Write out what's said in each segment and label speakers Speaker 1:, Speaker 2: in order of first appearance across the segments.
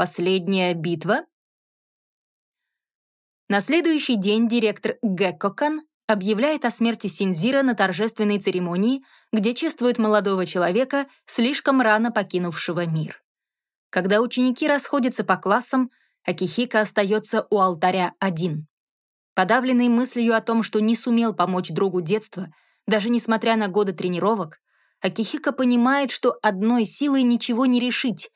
Speaker 1: Последняя битва? На следующий день директор Геккокан объявляет о смерти Синзира на торжественной церемонии, где чествуют молодого человека, слишком рано покинувшего мир. Когда ученики расходятся по классам, Акихика остается у алтаря один. Подавленный мыслью о том, что не сумел помочь другу детства, даже несмотря на годы тренировок, Акихика понимает, что одной силой ничего не решить.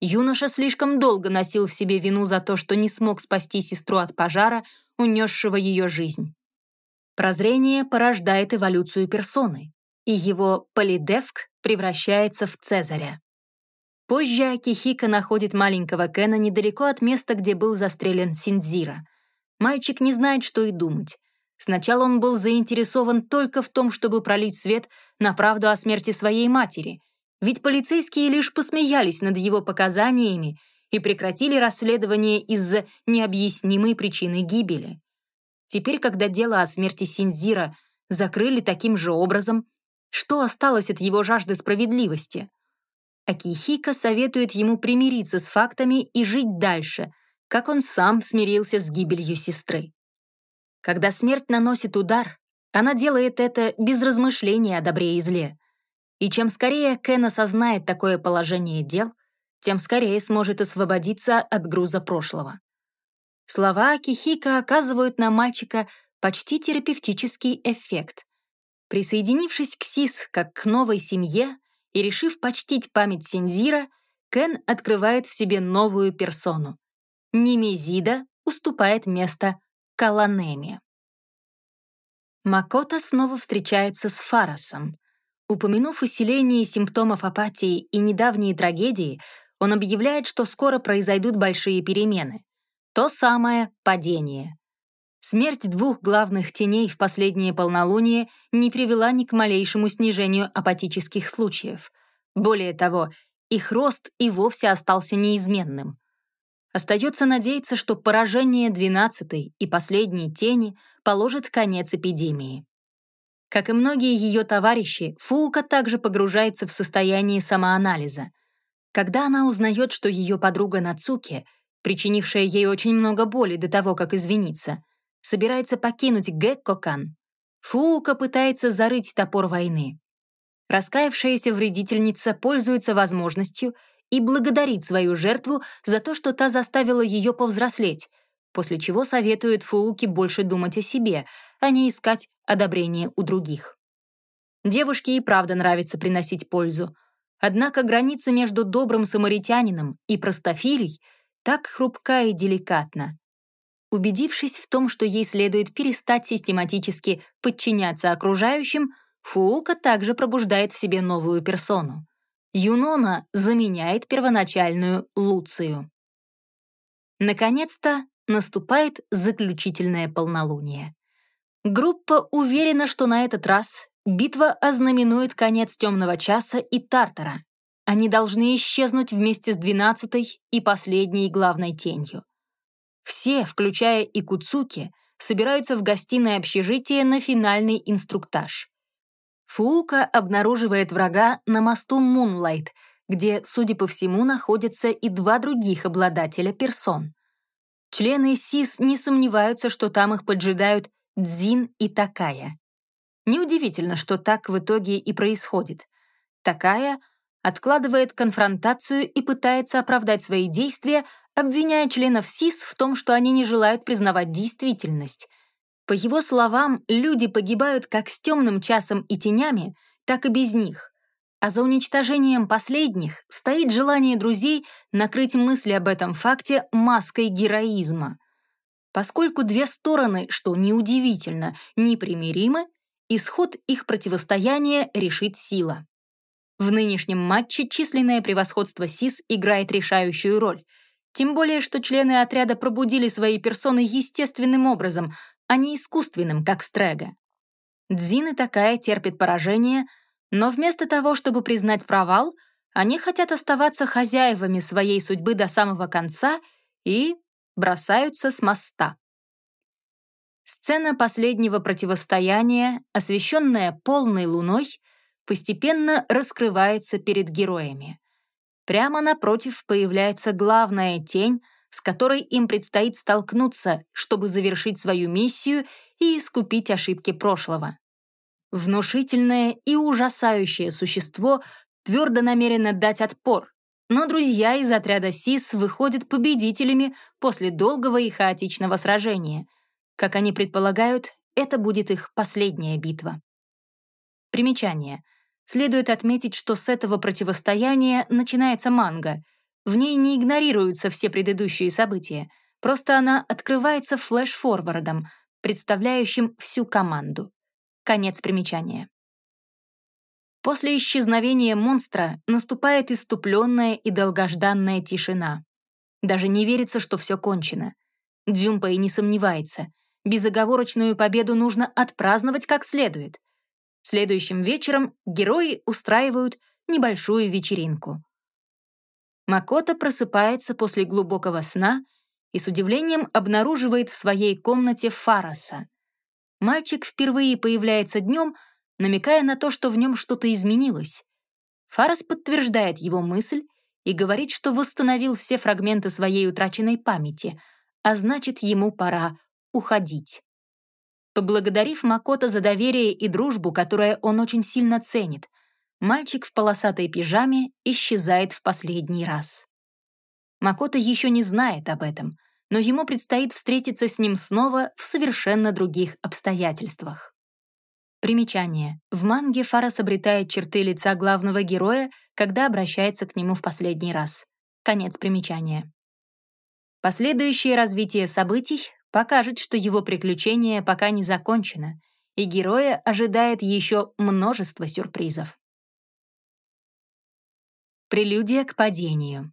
Speaker 1: Юноша слишком долго носил в себе вину за то, что не смог спасти сестру от пожара, унесшего ее жизнь. Прозрение порождает эволюцию персоны, и его полидевк превращается в Цезаря. Позже Акихика находит маленького Кена недалеко от места, где был застрелен Синдзира. Мальчик не знает, что и думать. Сначала он был заинтересован только в том, чтобы пролить свет на правду о смерти своей матери, ведь полицейские лишь посмеялись над его показаниями и прекратили расследование из-за необъяснимой причины гибели. Теперь, когда дело о смерти Синдзира закрыли таким же образом, что осталось от его жажды справедливости? Акихика советует ему примириться с фактами и жить дальше, как он сам смирился с гибелью сестры. Когда смерть наносит удар, она делает это без размышления о добре и зле. И чем скорее Кен осознает такое положение дел, тем скорее сможет освободиться от груза прошлого. Слова Кихика оказывают на мальчика почти терапевтический эффект. Присоединившись к Сис как к новой семье и решив почтить память Синзира, Кен открывает в себе новую персону. Немезида уступает место Каланеме. Макота снова встречается с Фарасом. Упомянув усиление симптомов апатии и недавние трагедии, он объявляет, что скоро произойдут большие перемены. То самое падение. Смерть двух главных теней в последнее полнолуние не привела ни к малейшему снижению апатических случаев. Более того, их рост и вовсе остался неизменным. Остается надеяться, что поражение двенадцатой и последней тени положит конец эпидемии. Как и многие ее товарищи, Фуука также погружается в состояние самоанализа. Когда она узнает, что ее подруга Нацуки, причинившая ей очень много боли до того, как извиниться, собирается покинуть Геккокан, Фуука пытается зарыть топор войны. Раскаявшаяся вредительница пользуется возможностью и благодарит свою жертву за то, что та заставила ее повзрослеть, после чего советует Фууке больше думать о себе, а не искать одобрения у других. Девушке и правда нравится приносить пользу. Однако граница между добрым самаритянином и простофилей так хрупка и деликатна. Убедившись в том, что ей следует перестать систематически подчиняться окружающим, Фуука также пробуждает в себе новую персону. Юнона заменяет первоначальную Луцию. Наконец-то наступает заключительное полнолуние. Группа уверена, что на этот раз битва ознаменует конец темного часа и Тартара. Они должны исчезнуть вместе с двенадцатой и последней главной тенью. Все, включая и Куцуки, собираются в гостиной общежития на финальный инструктаж. Фуука обнаруживает врага на мосту Мунлайт, где, судя по всему, находятся и два других обладателя персон. Члены СИС не сомневаются, что там их поджидают Дзин и Такая. Неудивительно, что так в итоге и происходит. Такая откладывает конфронтацию и пытается оправдать свои действия, обвиняя членов СИС в том, что они не желают признавать действительность — по его словам, люди погибают как с темным часом и тенями, так и без них. А за уничтожением последних стоит желание друзей накрыть мысли об этом факте маской героизма. Поскольку две стороны, что неудивительно, непримиримы, исход их противостояния решит сила. В нынешнем матче численное превосходство СИС играет решающую роль, тем более что члены отряда пробудили свои персоны естественным образом, а не искусственным, как Стрега. Дзин и такая терпит поражение, но вместо того, чтобы признать провал, они хотят оставаться хозяевами своей судьбы до самого конца и бросаются с моста. Сцена последнего противостояния, освещенная полной луной, постепенно раскрывается перед героями. Прямо напротив появляется главная тень, с которой им предстоит столкнуться, чтобы завершить свою миссию и искупить ошибки прошлого. Внушительное и ужасающее существо твердо намерено дать отпор, но друзья из отряда СИС выходят победителями после долгого и хаотичного сражения. Как они предполагают, это будет их последняя битва. Примечание. Следует отметить, что с этого противостояния начинается манга. В ней не игнорируются все предыдущие события, просто она открывается флэш-форвардом, представляющим всю команду. Конец примечания. После исчезновения монстра наступает иступленная и долгожданная тишина. Даже не верится, что все кончено. Дзюмпэй не сомневается. Безоговорочную победу нужно отпраздновать как следует. Следующим вечером герои устраивают небольшую вечеринку. Макото просыпается после глубокого сна и с удивлением обнаруживает в своей комнате Фараса. Мальчик впервые появляется днем — намекая на то, что в нем что-то изменилось. Фарас подтверждает его мысль и говорит, что восстановил все фрагменты своей утраченной памяти, а значит, ему пора уходить. Поблагодарив Макото за доверие и дружбу, которое он очень сильно ценит, мальчик в полосатой пижаме исчезает в последний раз. Макото еще не знает об этом, но ему предстоит встретиться с ним снова в совершенно других обстоятельствах. Примечание. В манге Фарас обретает черты лица главного героя, когда обращается к нему в последний раз. Конец примечания. Последующее развитие событий покажет, что его приключение пока не закончено, и героя ожидает еще множество сюрпризов. Прелюдия к падению.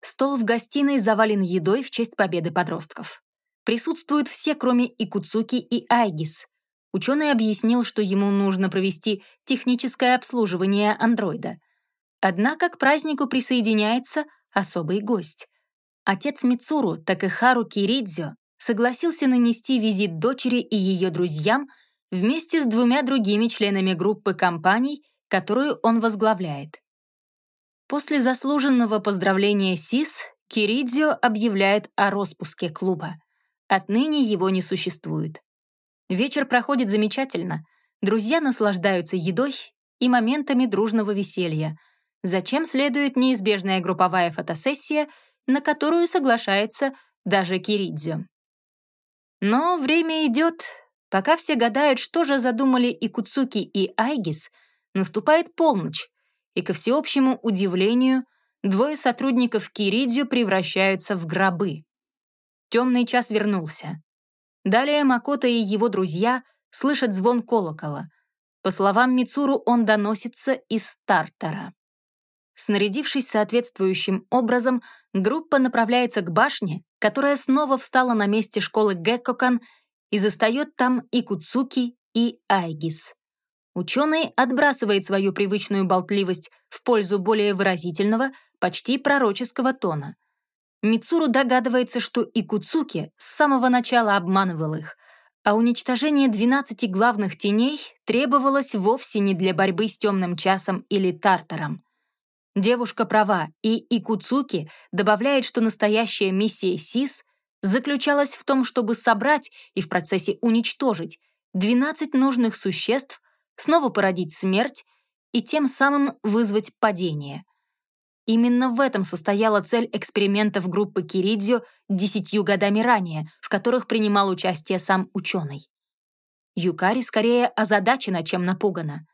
Speaker 1: Стол в гостиной завален едой в честь победы подростков. Присутствуют все, кроме Икуцуки и Айгис. Ученый объяснил, что ему нужно провести техническое обслуживание андроида. Однако к празднику присоединяется особый гость. Отец Мицуру, Такэхару Киридзё, согласился нанести визит дочери и ее друзьям вместе с двумя другими членами группы компаний, которую он возглавляет. После заслуженного поздравления СИС Киридзё объявляет о распуске клуба. Отныне его не существует. Вечер проходит замечательно. Друзья наслаждаются едой и моментами дружного веселья. Зачем следует неизбежная групповая фотосессия, на которую соглашается даже Киридзю. Но время идет. Пока все гадают, что же задумали и Куцуки, и Айгис, наступает полночь, и, ко всеобщему удивлению, двое сотрудников Киридзю превращаются в гробы. Темный час вернулся. Далее Макото и его друзья слышат звон колокола. По словам Мицуру, он доносится из стартера. Снарядившись соответствующим образом, группа направляется к башне, которая снова встала на месте школы Геккокан и застает там и Куцуки, и Айгис. Ученый отбрасывает свою привычную болтливость в пользу более выразительного, почти пророческого тона. Мицуру догадывается, что и Куцуки с самого начала обманывал их, а уничтожение 12 главных теней требовалось вовсе не для борьбы с темным часом или тартаром. Девушка права, и Икуцуки добавляет, что настоящая миссия СИС заключалась в том, чтобы собрать и в процессе уничтожить 12 нужных существ, снова породить смерть и тем самым вызвать падение — Именно в этом состояла цель экспериментов группы Киридзио десятью годами ранее, в которых принимал участие сам ученый. Юкари скорее озадачена, чем напугана.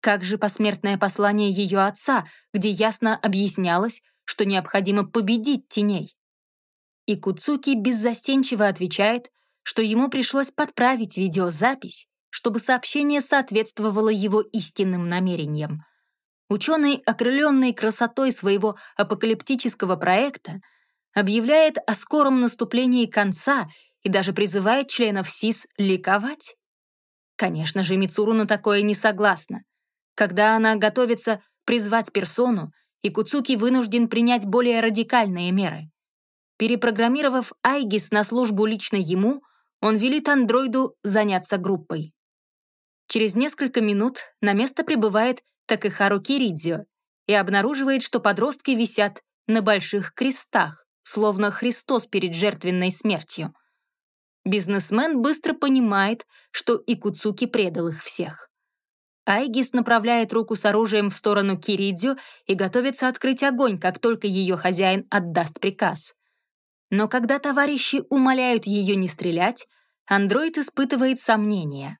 Speaker 1: Как же посмертное послание ее отца, где ясно объяснялось, что необходимо победить теней? И Куцуки беззастенчиво отвечает, что ему пришлось подправить видеозапись, чтобы сообщение соответствовало его истинным намерениям — Ученый, окрыленный красотой своего апокалиптического проекта, объявляет о скором наступлении конца и даже призывает членов СИС ликовать. Конечно же, Мицуру на такое не согласна. Когда она готовится призвать персону, и Куцуки вынужден принять более радикальные меры. Перепрограммировав Айгис на службу лично ему, он велит андроиду заняться группой. Через несколько минут на место прибывает так и Хару Киридзио и обнаруживает, что подростки висят на больших крестах, словно Христос перед жертвенной смертью. Бизнесмен быстро понимает, что Икуцуки предал их всех. Айгис направляет руку с оружием в сторону Киридзю и готовится открыть огонь, как только ее хозяин отдаст приказ. Но когда товарищи умоляют ее не стрелять, андроид испытывает сомнения.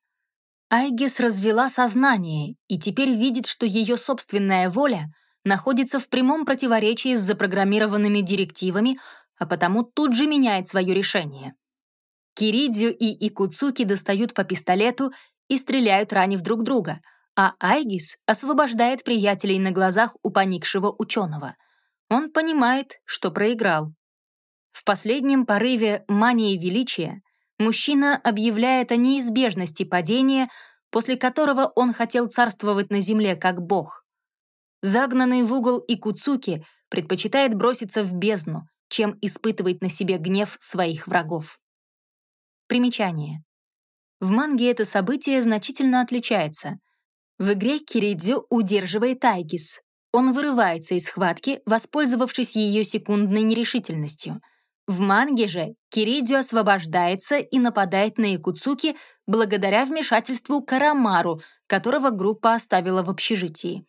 Speaker 1: Айгис развела сознание и теперь видит, что ее собственная воля находится в прямом противоречии с запрограммированными директивами, а потому тут же меняет свое решение. Киридзю и Икуцуки достают по пистолету и стреляют, ранив друг друга, а Айгис освобождает приятелей на глазах у поникшего ученого. Он понимает, что проиграл. В последнем порыве мании величия мужчина объявляет о неизбежности падения, после которого он хотел царствовать на земле как бог. Загнанный в угол Икуцуки предпочитает броситься в бездну, чем испытывать на себе гнев своих врагов. Примечание. В манге это событие значительно отличается. В игре Киридзю удерживает Айгис. Он вырывается из схватки, воспользовавшись ее секундной нерешительностью — в манге же Киридзю освобождается и нападает на Якуцуки благодаря вмешательству Карамару, которого группа оставила в общежитии.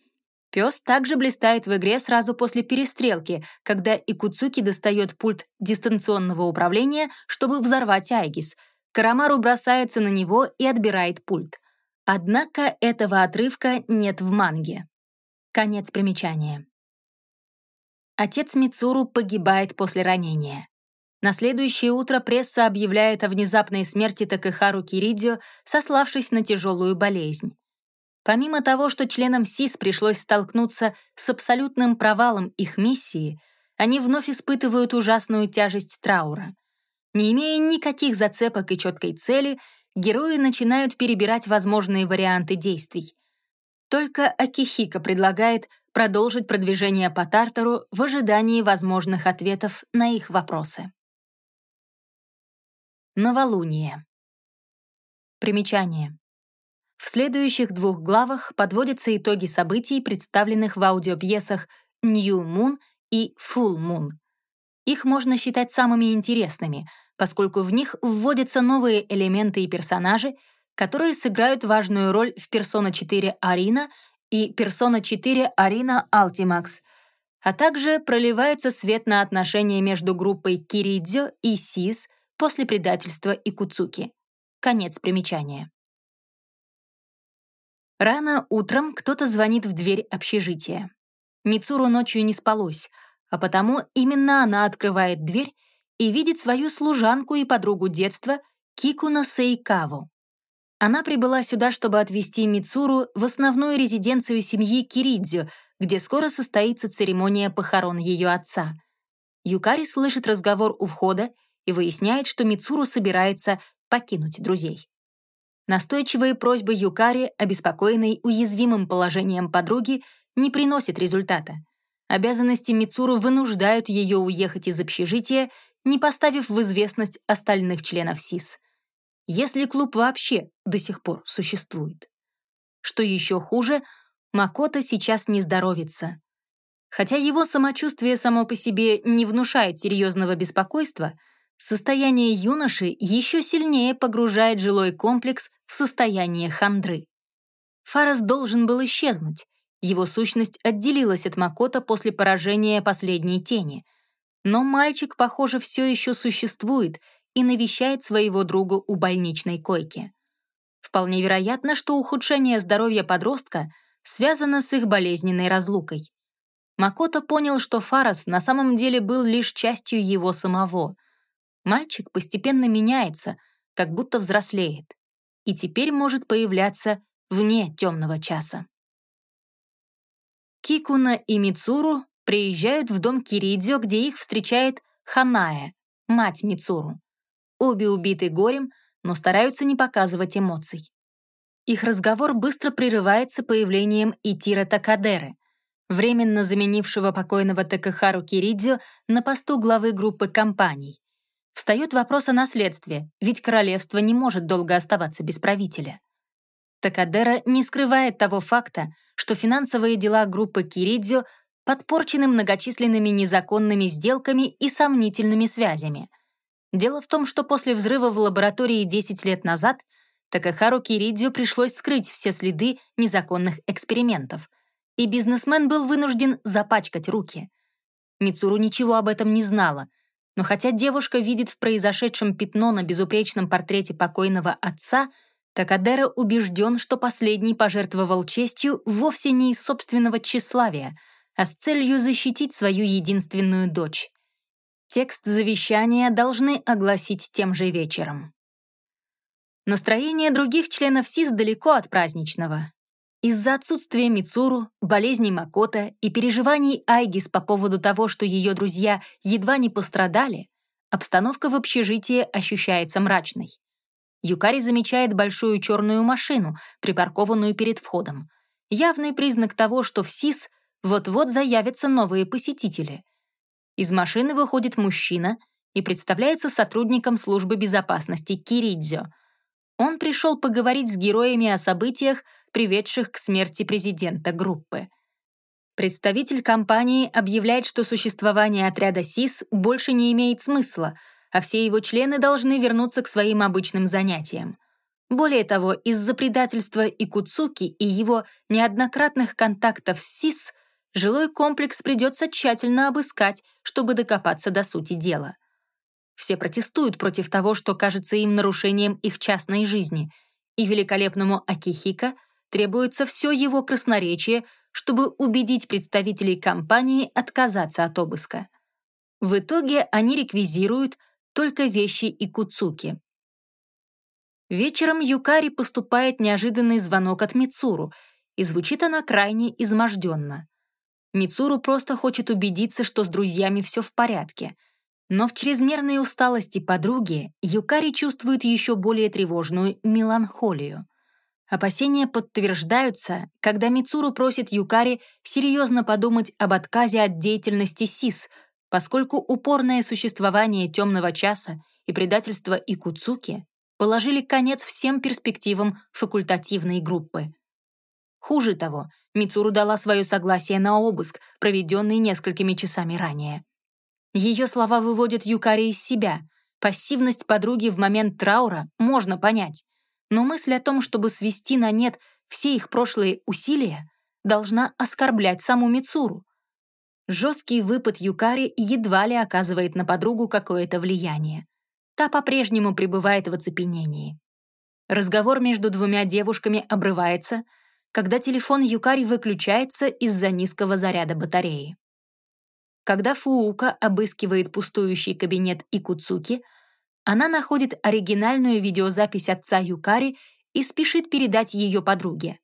Speaker 1: Пес также блистает в игре сразу после перестрелки, когда Икуцуки достает пульт дистанционного управления, чтобы взорвать Айгис. Карамару бросается на него и отбирает пульт. Однако этого отрывка нет в манге. Конец примечания. Отец Мицуру погибает после ранения. На следующее утро пресса объявляет о внезапной смерти Такэхару Киридио, сославшись на тяжелую болезнь. Помимо того, что членам СИС пришлось столкнуться с абсолютным провалом их миссии, они вновь испытывают ужасную тяжесть траура. Не имея никаких зацепок и четкой цели, герои начинают перебирать возможные варианты действий. Только Акихика предлагает продолжить продвижение по Тартару в ожидании возможных ответов на их вопросы. Новолуние. Примечание. В следующих двух главах подводятся итоги событий, представленных в аудиопьесах «New Moon» и «Full Moon». Их можно считать самыми интересными, поскольку в них вводятся новые элементы и персонажи, которые сыграют важную роль в Persona 4 Arena и Persona 4 Arena Ultimax, а также проливается свет на отношения между группой Киридзё и Сис — после предательства Икуцуки. Конец примечания. Рано утром кто-то звонит в дверь общежития. Мицуру ночью не спалось, а потому именно она открывает дверь и видит свою служанку и подругу детства Кикуна Сейкаву. Она прибыла сюда, чтобы отвезти Мицуру в основную резиденцию семьи Киридзю, где скоро состоится церемония похорон ее отца. Юкари слышит разговор у входа и выясняет, что Мицуру собирается покинуть друзей. Настойчивые просьбы Юкари, обеспокоенной уязвимым положением подруги, не приносят результата. Обязанности Мицуру вынуждают ее уехать из общежития, не поставив в известность остальных членов СИС. Если клуб вообще до сих пор существует. Что еще хуже, Макото сейчас не здоровится. Хотя его самочувствие само по себе не внушает серьезного беспокойства — Состояние юноши еще сильнее погружает жилой комплекс в состояние хандры. Фарас должен был исчезнуть. Его сущность отделилась от Макота после поражения последней тени. Но мальчик, похоже, все еще существует и навещает своего друга у больничной койки. Вполне вероятно, что ухудшение здоровья подростка связано с их болезненной разлукой. Макото понял, что Фарас на самом деле был лишь частью его самого — Мальчик постепенно меняется, как будто взрослеет, и теперь может появляться вне темного часа. Кикуна и Мицуру приезжают в дом Киридзё, где их встречает Ханая, мать Мицуру. Обе убиты горем, но стараются не показывать эмоций. Их разговор быстро прерывается появлением Итира Такадеры, временно заменившего покойного Такахару Киридзё на посту главы группы компаний. Встает вопрос о наследстве, ведь королевство не может долго оставаться без правителя. Такадера не скрывает того факта, что финансовые дела группы Киридзё подпорчены многочисленными незаконными сделками и сомнительными связями. Дело в том, что после взрыва в лаборатории 10 лет назад Такахару Киридзю пришлось скрыть все следы незаконных экспериментов, и бизнесмен был вынужден запачкать руки. Мицуру ничего об этом не знала, но хотя девушка видит в произошедшем пятно на безупречном портрете покойного отца, Такадера убежден, что последний пожертвовал честью вовсе не из собственного тщеславия, а с целью защитить свою единственную дочь. Текст завещания должны огласить тем же вечером. Настроение других членов СИС далеко от праздничного. Из-за отсутствия Мицуру, болезней Макота и переживаний Айгис по поводу того, что ее друзья едва не пострадали, обстановка в общежитии ощущается мрачной. Юкари замечает большую черную машину, припаркованную перед входом. Явный признак того, что в СИС вот-вот заявятся новые посетители. Из машины выходит мужчина и представляется сотрудником службы безопасности Киридзё — он пришел поговорить с героями о событиях, приведших к смерти президента группы. Представитель компании объявляет, что существование отряда СИС больше не имеет смысла, а все его члены должны вернуться к своим обычным занятиям. Более того, из-за предательства Икуцуки и его неоднократных контактов с СИС жилой комплекс придется тщательно обыскать, чтобы докопаться до сути дела. Все протестуют против того, что кажется им нарушением их частной жизни, и великолепному Акихика требуется все его красноречие, чтобы убедить представителей компании отказаться от обыска. В итоге они реквизируют только вещи и куцуки. Вечером Юкари поступает неожиданный звонок от Мицуру, и звучит она крайне изможденно. Мицуру просто хочет убедиться, что с друзьями все в порядке — но в чрезмерной усталости подруги Юкари чувствует еще более тревожную меланхолию. Опасения подтверждаются, когда Мицуру просит Юкари серьезно подумать об отказе от деятельности СИС, поскольку упорное существование темного часа и предательство Икуцуки положили конец всем перспективам факультативной группы. Хуже того, Мицуру дала свое согласие на обыск, проведенный несколькими часами ранее. Ее слова выводят Юкари из себя. Пассивность подруги в момент траура можно понять. Но мысль о том, чтобы свести на нет все их прошлые усилия, должна оскорблять саму Мицуру. Жесткий выпад Юкари едва ли оказывает на подругу какое-то влияние. Та по-прежнему пребывает в оцепенении. Разговор между двумя девушками обрывается, когда телефон Юкари выключается из-за низкого заряда батареи. Когда Фуука обыскивает пустующий кабинет Икуцуки, она находит оригинальную видеозапись отца Юкари и спешит передать ее подруге.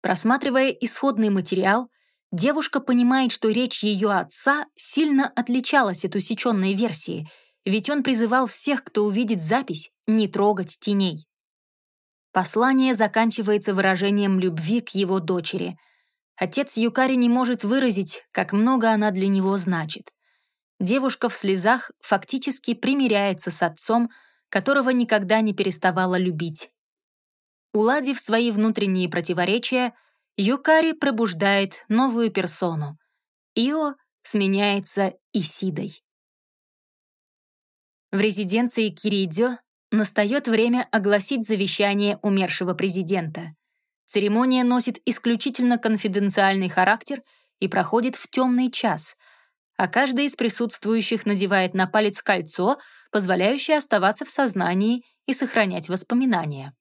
Speaker 1: Просматривая исходный материал, девушка понимает, что речь ее отца сильно отличалась от усеченной версии, ведь он призывал всех, кто увидит запись, не трогать теней. Послание заканчивается выражением любви к его дочери — Отец Юкари не может выразить, как много она для него значит. Девушка в слезах фактически примиряется с отцом, которого никогда не переставала любить. Уладив свои внутренние противоречия, Юкари пробуждает новую персону. Ио сменяется Исидой. В резиденции Киридзё настает время огласить завещание умершего президента. Церемония носит исключительно конфиденциальный характер и проходит в темный час, а каждый из присутствующих надевает на палец кольцо, позволяющее оставаться в сознании и сохранять воспоминания.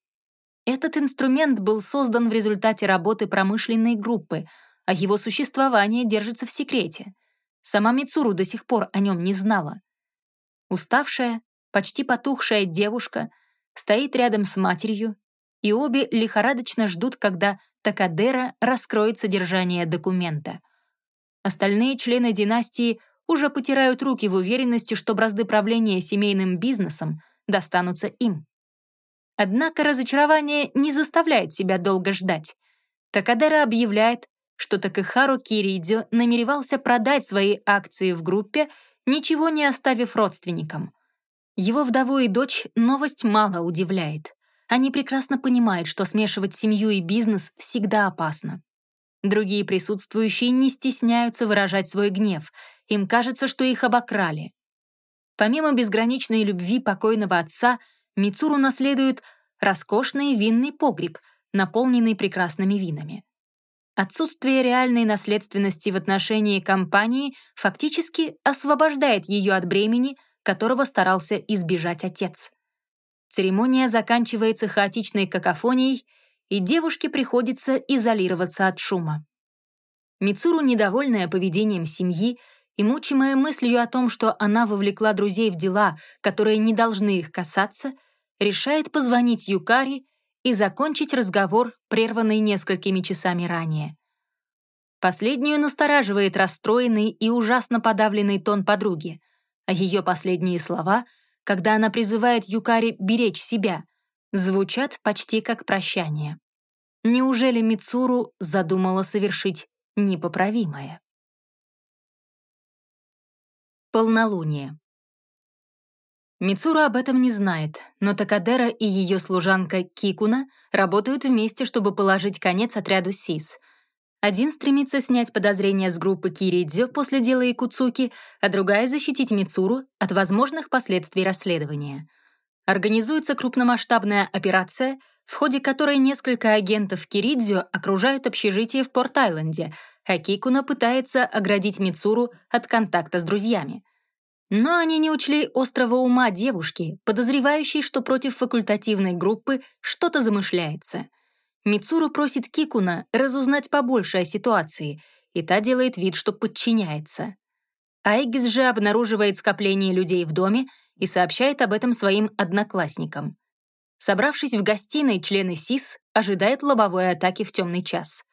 Speaker 1: Этот инструмент был создан в результате работы промышленной группы, а его существование держится в секрете. Сама Мицуру до сих пор о нем не знала. Уставшая, почти потухшая девушка стоит рядом с матерью и обе лихорадочно ждут, когда Такадера раскроет содержание документа. Остальные члены династии уже потирают руки в уверенности, что бразды правления семейным бизнесом достанутся им. Однако разочарование не заставляет себя долго ждать. Такадера объявляет, что Такахару Киридзё намеревался продать свои акции в группе, ничего не оставив родственникам. Его вдову и дочь новость мало удивляет. Они прекрасно понимают, что смешивать семью и бизнес всегда опасно. Другие присутствующие не стесняются выражать свой гнев. Им кажется, что их обокрали. Помимо безграничной любви покойного отца, Мицуру наследует роскошный винный погреб, наполненный прекрасными винами. Отсутствие реальной наследственности в отношении компании фактически освобождает ее от бремени, которого старался избежать отец. Церемония заканчивается хаотичной какофонией — и девушке приходится изолироваться от шума. Мицуру, недовольная поведением семьи и мучимая мыслью о том, что она вовлекла друзей в дела, которые не должны их касаться, решает позвонить Юкари и закончить разговор, прерванный несколькими часами ранее. Последнюю настораживает расстроенный и ужасно подавленный тон подруги, а ее последние слова, когда она призывает Юкари беречь себя, звучат почти как прощание. Неужели Мицуру задумала совершить непоправимое? Полнолуние. Мицуру об этом не знает, но Такадера и ее служанка Кикуна работают вместе, чтобы положить конец отряду СИС. Один стремится снять подозрения с группы Киридзё после дела Якуцуки, а другая — защитить Мицуру от возможных последствий расследования. Организуется крупномасштабная операция — в ходе которой несколько агентов Киридзю окружают общежитие в Порт-Айленде, а Кикуна пытается оградить Мицуру от контакта с друзьями. Но они не учли острого ума девушки, подозревающей, что против факультативной группы что-то замышляется. Мицуру просит Кикуна разузнать побольше о ситуации, и та делает вид, что подчиняется. Айгис же обнаруживает скопление людей в доме и сообщает об этом своим одноклассникам. Собравшись в гостиной, члены СИС ожидают лобовой атаки в темный час.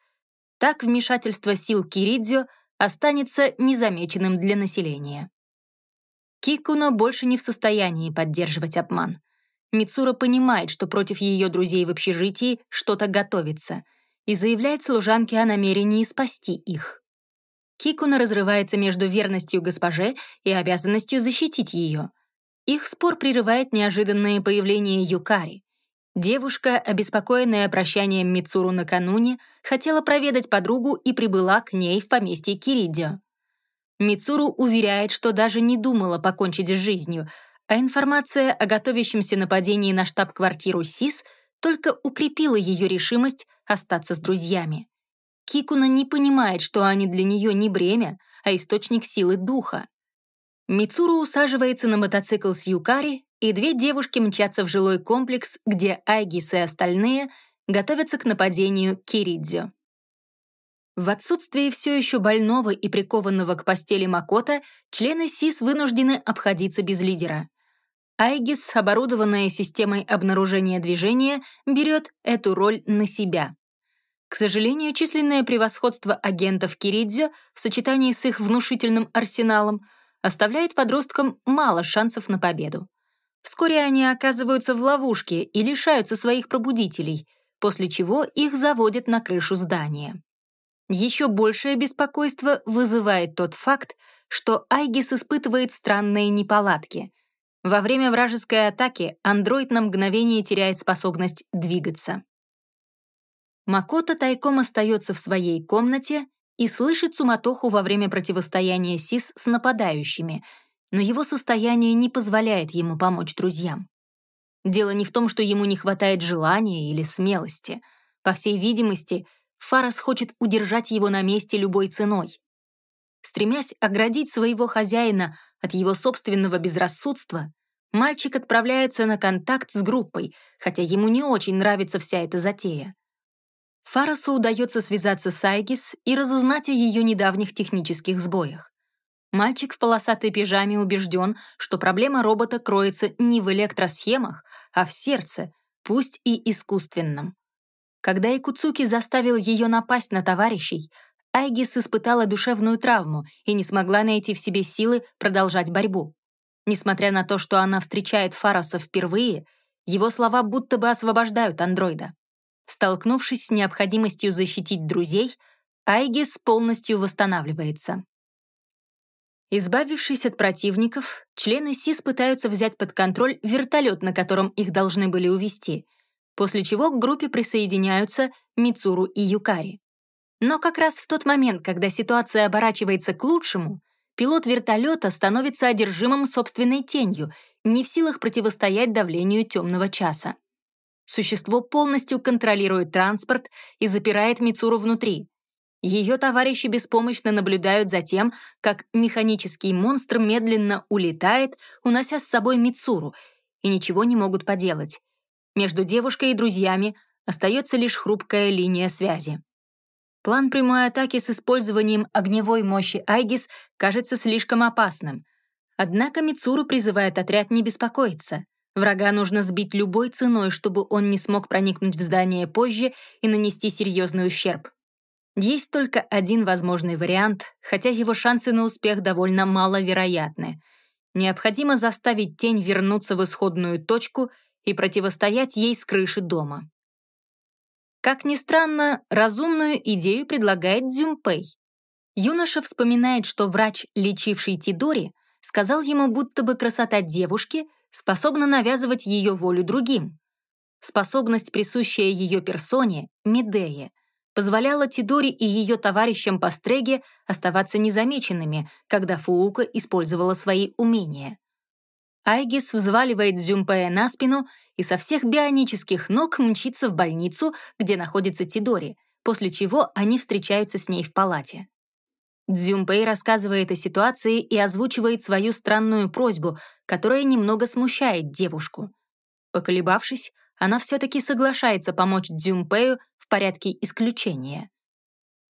Speaker 1: Так вмешательство сил Киридзё останется незамеченным для населения. Кикуно больше не в состоянии поддерживать обман. Мицура понимает, что против ее друзей в общежитии что-то готовится, и заявляет служанке о намерении спасти их. Кикуна разрывается между верностью госпоже и обязанностью защитить ее — их спор прерывает неожиданное появление Юкари. Девушка, обеспокоенная прощанием Мицуру накануне, хотела проведать подругу и прибыла к ней в поместье Киридио. Мицуру уверяет, что даже не думала покончить с жизнью, а информация о готовящемся нападении на штаб-квартиру СИС только укрепила ее решимость остаться с друзьями. Кикуна не понимает, что они для нее не бремя, а источник силы духа. Мицуру усаживается на мотоцикл с Юкари, и две девушки мчатся в жилой комплекс, где Айгис и остальные готовятся к нападению Киридзё. В отсутствие все еще больного и прикованного к постели Макота, члены СИС вынуждены обходиться без лидера. Айгис, оборудованная системой обнаружения движения, берет эту роль на себя. К сожалению, численное превосходство агентов Киридзё в сочетании с их внушительным арсеналом — оставляет подросткам мало шансов на победу. Вскоре они оказываются в ловушке и лишаются своих пробудителей, после чего их заводят на крышу здания. Еще большее беспокойство вызывает тот факт, что Айгис испытывает странные неполадки. Во время вражеской атаки андроид на мгновение теряет способность двигаться. Макото тайком остается в своей комнате и слышит суматоху во время противостояния СИС с нападающими, но его состояние не позволяет ему помочь друзьям. Дело не в том, что ему не хватает желания или смелости. По всей видимости, Фарас хочет удержать его на месте любой ценой. Стремясь оградить своего хозяина от его собственного безрассудства, мальчик отправляется на контакт с группой, хотя ему не очень нравится вся эта затея. Фарасу удается связаться с Айгис и разузнать о ее недавних технических сбоях. Мальчик в полосатой пижаме убежден, что проблема робота кроется не в электросхемах, а в сердце, пусть и искусственном. Когда Икуцуки заставил ее напасть на товарищей, Айгис испытала душевную травму и не смогла найти в себе силы продолжать борьбу. Несмотря на то, что она встречает Фараса впервые, его слова будто бы освобождают андроида. Столкнувшись с необходимостью защитить друзей, Айгис полностью восстанавливается. Избавившись от противников, члены СИС пытаются взять под контроль вертолет, на котором их должны были увезти, после чего к группе присоединяются Мицуру и Юкари. Но как раз в тот момент, когда ситуация оборачивается к лучшему, пилот вертолета становится одержимым собственной тенью, не в силах противостоять давлению темного часа. Существо полностью контролирует транспорт и запирает Мицуру внутри. Ее товарищи беспомощно наблюдают за тем, как механический монстр медленно улетает, унося с собой Мицуру, и ничего не могут поделать. Между девушкой и друзьями остается лишь хрупкая линия связи. План прямой атаки с использованием огневой мощи Айгис кажется слишком опасным. Однако Мицуру призывает отряд не беспокоиться. Врага нужно сбить любой ценой, чтобы он не смог проникнуть в здание позже и нанести серьезный ущерб. Есть только один возможный вариант, хотя его шансы на успех довольно маловероятны. Необходимо заставить тень вернуться в исходную точку и противостоять ей с крыши дома. Как ни странно, разумную идею предлагает Дзюмпэй. Юноша вспоминает, что врач, лечивший Тидори, сказал ему, будто бы красота девушки способна навязывать ее волю другим. Способность, присущая ее персоне, Медее, позволяла Тидори и ее товарищам по стреге оставаться незамеченными, когда Фуука использовала свои умения. Айгис взваливает Дзюмпея на спину и со всех бионических ног мчится в больницу, где находится Тидори, после чего они встречаются с ней в палате. Дзюмпей рассказывает о ситуации и озвучивает свою странную просьбу, которая немного смущает девушку. Поколебавшись, она все-таки соглашается помочь Дзюмпею в порядке исключения.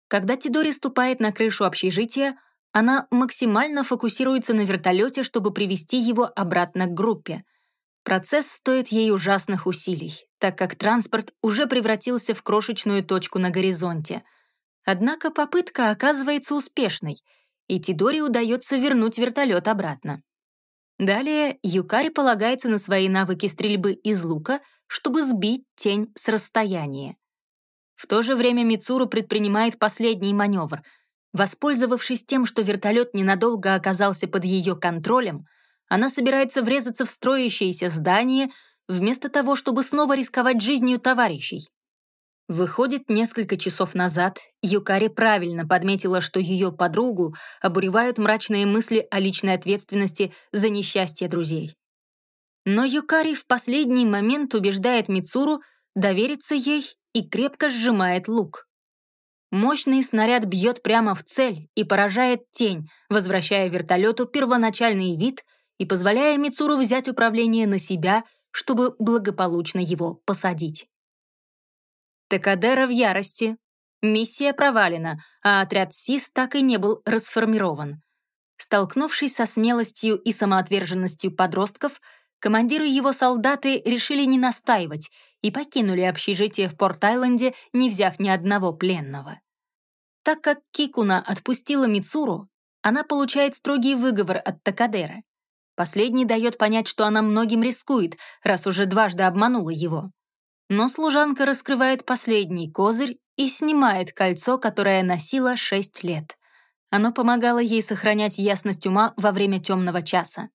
Speaker 1: Когда Тидори ступает на крышу общежития, она максимально фокусируется на вертолете, чтобы привести его обратно к группе. Процесс стоит ей ужасных усилий, так как транспорт уже превратился в крошечную точку на горизонте. Однако попытка оказывается успешной, и Тидори удается вернуть вертолет обратно. Далее Юкари полагается на свои навыки стрельбы из лука, чтобы сбить тень с расстояния. В то же время Мицуру предпринимает последний маневр — Воспользовавшись тем, что вертолет ненадолго оказался под ее контролем, она собирается врезаться в строящееся здание, вместо того, чтобы снова рисковать жизнью товарищей. Выходит, несколько часов назад Юкари правильно подметила, что ее подругу обуревают мрачные мысли о личной ответственности за несчастье друзей. Но Юкари в последний момент убеждает Мицуру довериться ей и крепко сжимает лук. Мощный снаряд бьет прямо в цель и поражает тень, возвращая вертолету первоначальный вид и позволяя Мицуру взять управление на себя, чтобы благополучно его посадить. Такадера в ярости. Миссия провалена, а отряд СИС так и не был расформирован. Столкнувшись со смелостью и самоотверженностью подростков, командиры его солдаты решили не настаивать и покинули общежитие в Порт-Айленде, не взяв ни одного пленного. Так как Кикуна отпустила Мицуру, она получает строгий выговор от Такадеры. Последний дает понять, что она многим рискует, раз уже дважды обманула его. Но служанка раскрывает последний козырь и снимает кольцо, которое носила шесть лет. Оно помогало ей сохранять ясность ума во время темного часа.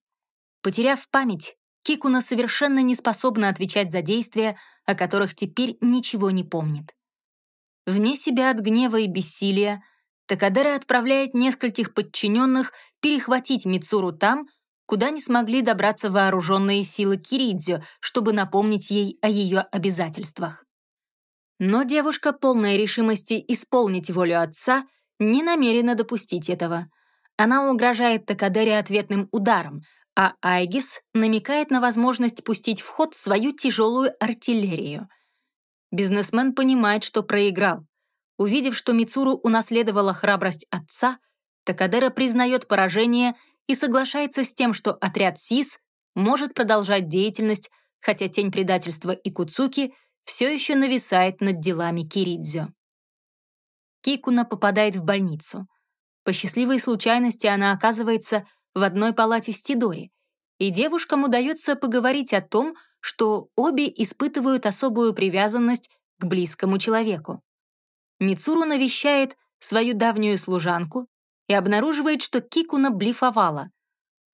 Speaker 1: Потеряв память, Кикуна совершенно не способна отвечать за действия, о которых теперь ничего не помнит. Вне себя от гнева и бессилия, Такадера отправляет нескольких подчиненных перехватить Мицуру там, куда не смогли добраться вооруженные силы Киридзё, чтобы напомнить ей о ее обязательствах. Но девушка, полная решимости исполнить волю отца, не намерена допустить этого. Она угрожает Такадере ответным ударом, а Айгис намекает на возможность пустить в ход свою тяжелую артиллерию. Бизнесмен понимает, что проиграл. Увидев, что Мицуру унаследовала храбрость отца, Такадера признает поражение и соглашается с тем, что отряд СИС может продолжать деятельность, хотя тень предательства и Куцуки все еще нависает над делами Киридзё. Кикуна попадает в больницу. По счастливой случайности она оказывается в одной палате с Тидори, и девушкам удается поговорить о том, что обе испытывают особую привязанность к близкому человеку. Мицуру навещает свою давнюю служанку и обнаруживает, что Кикуна блефовала.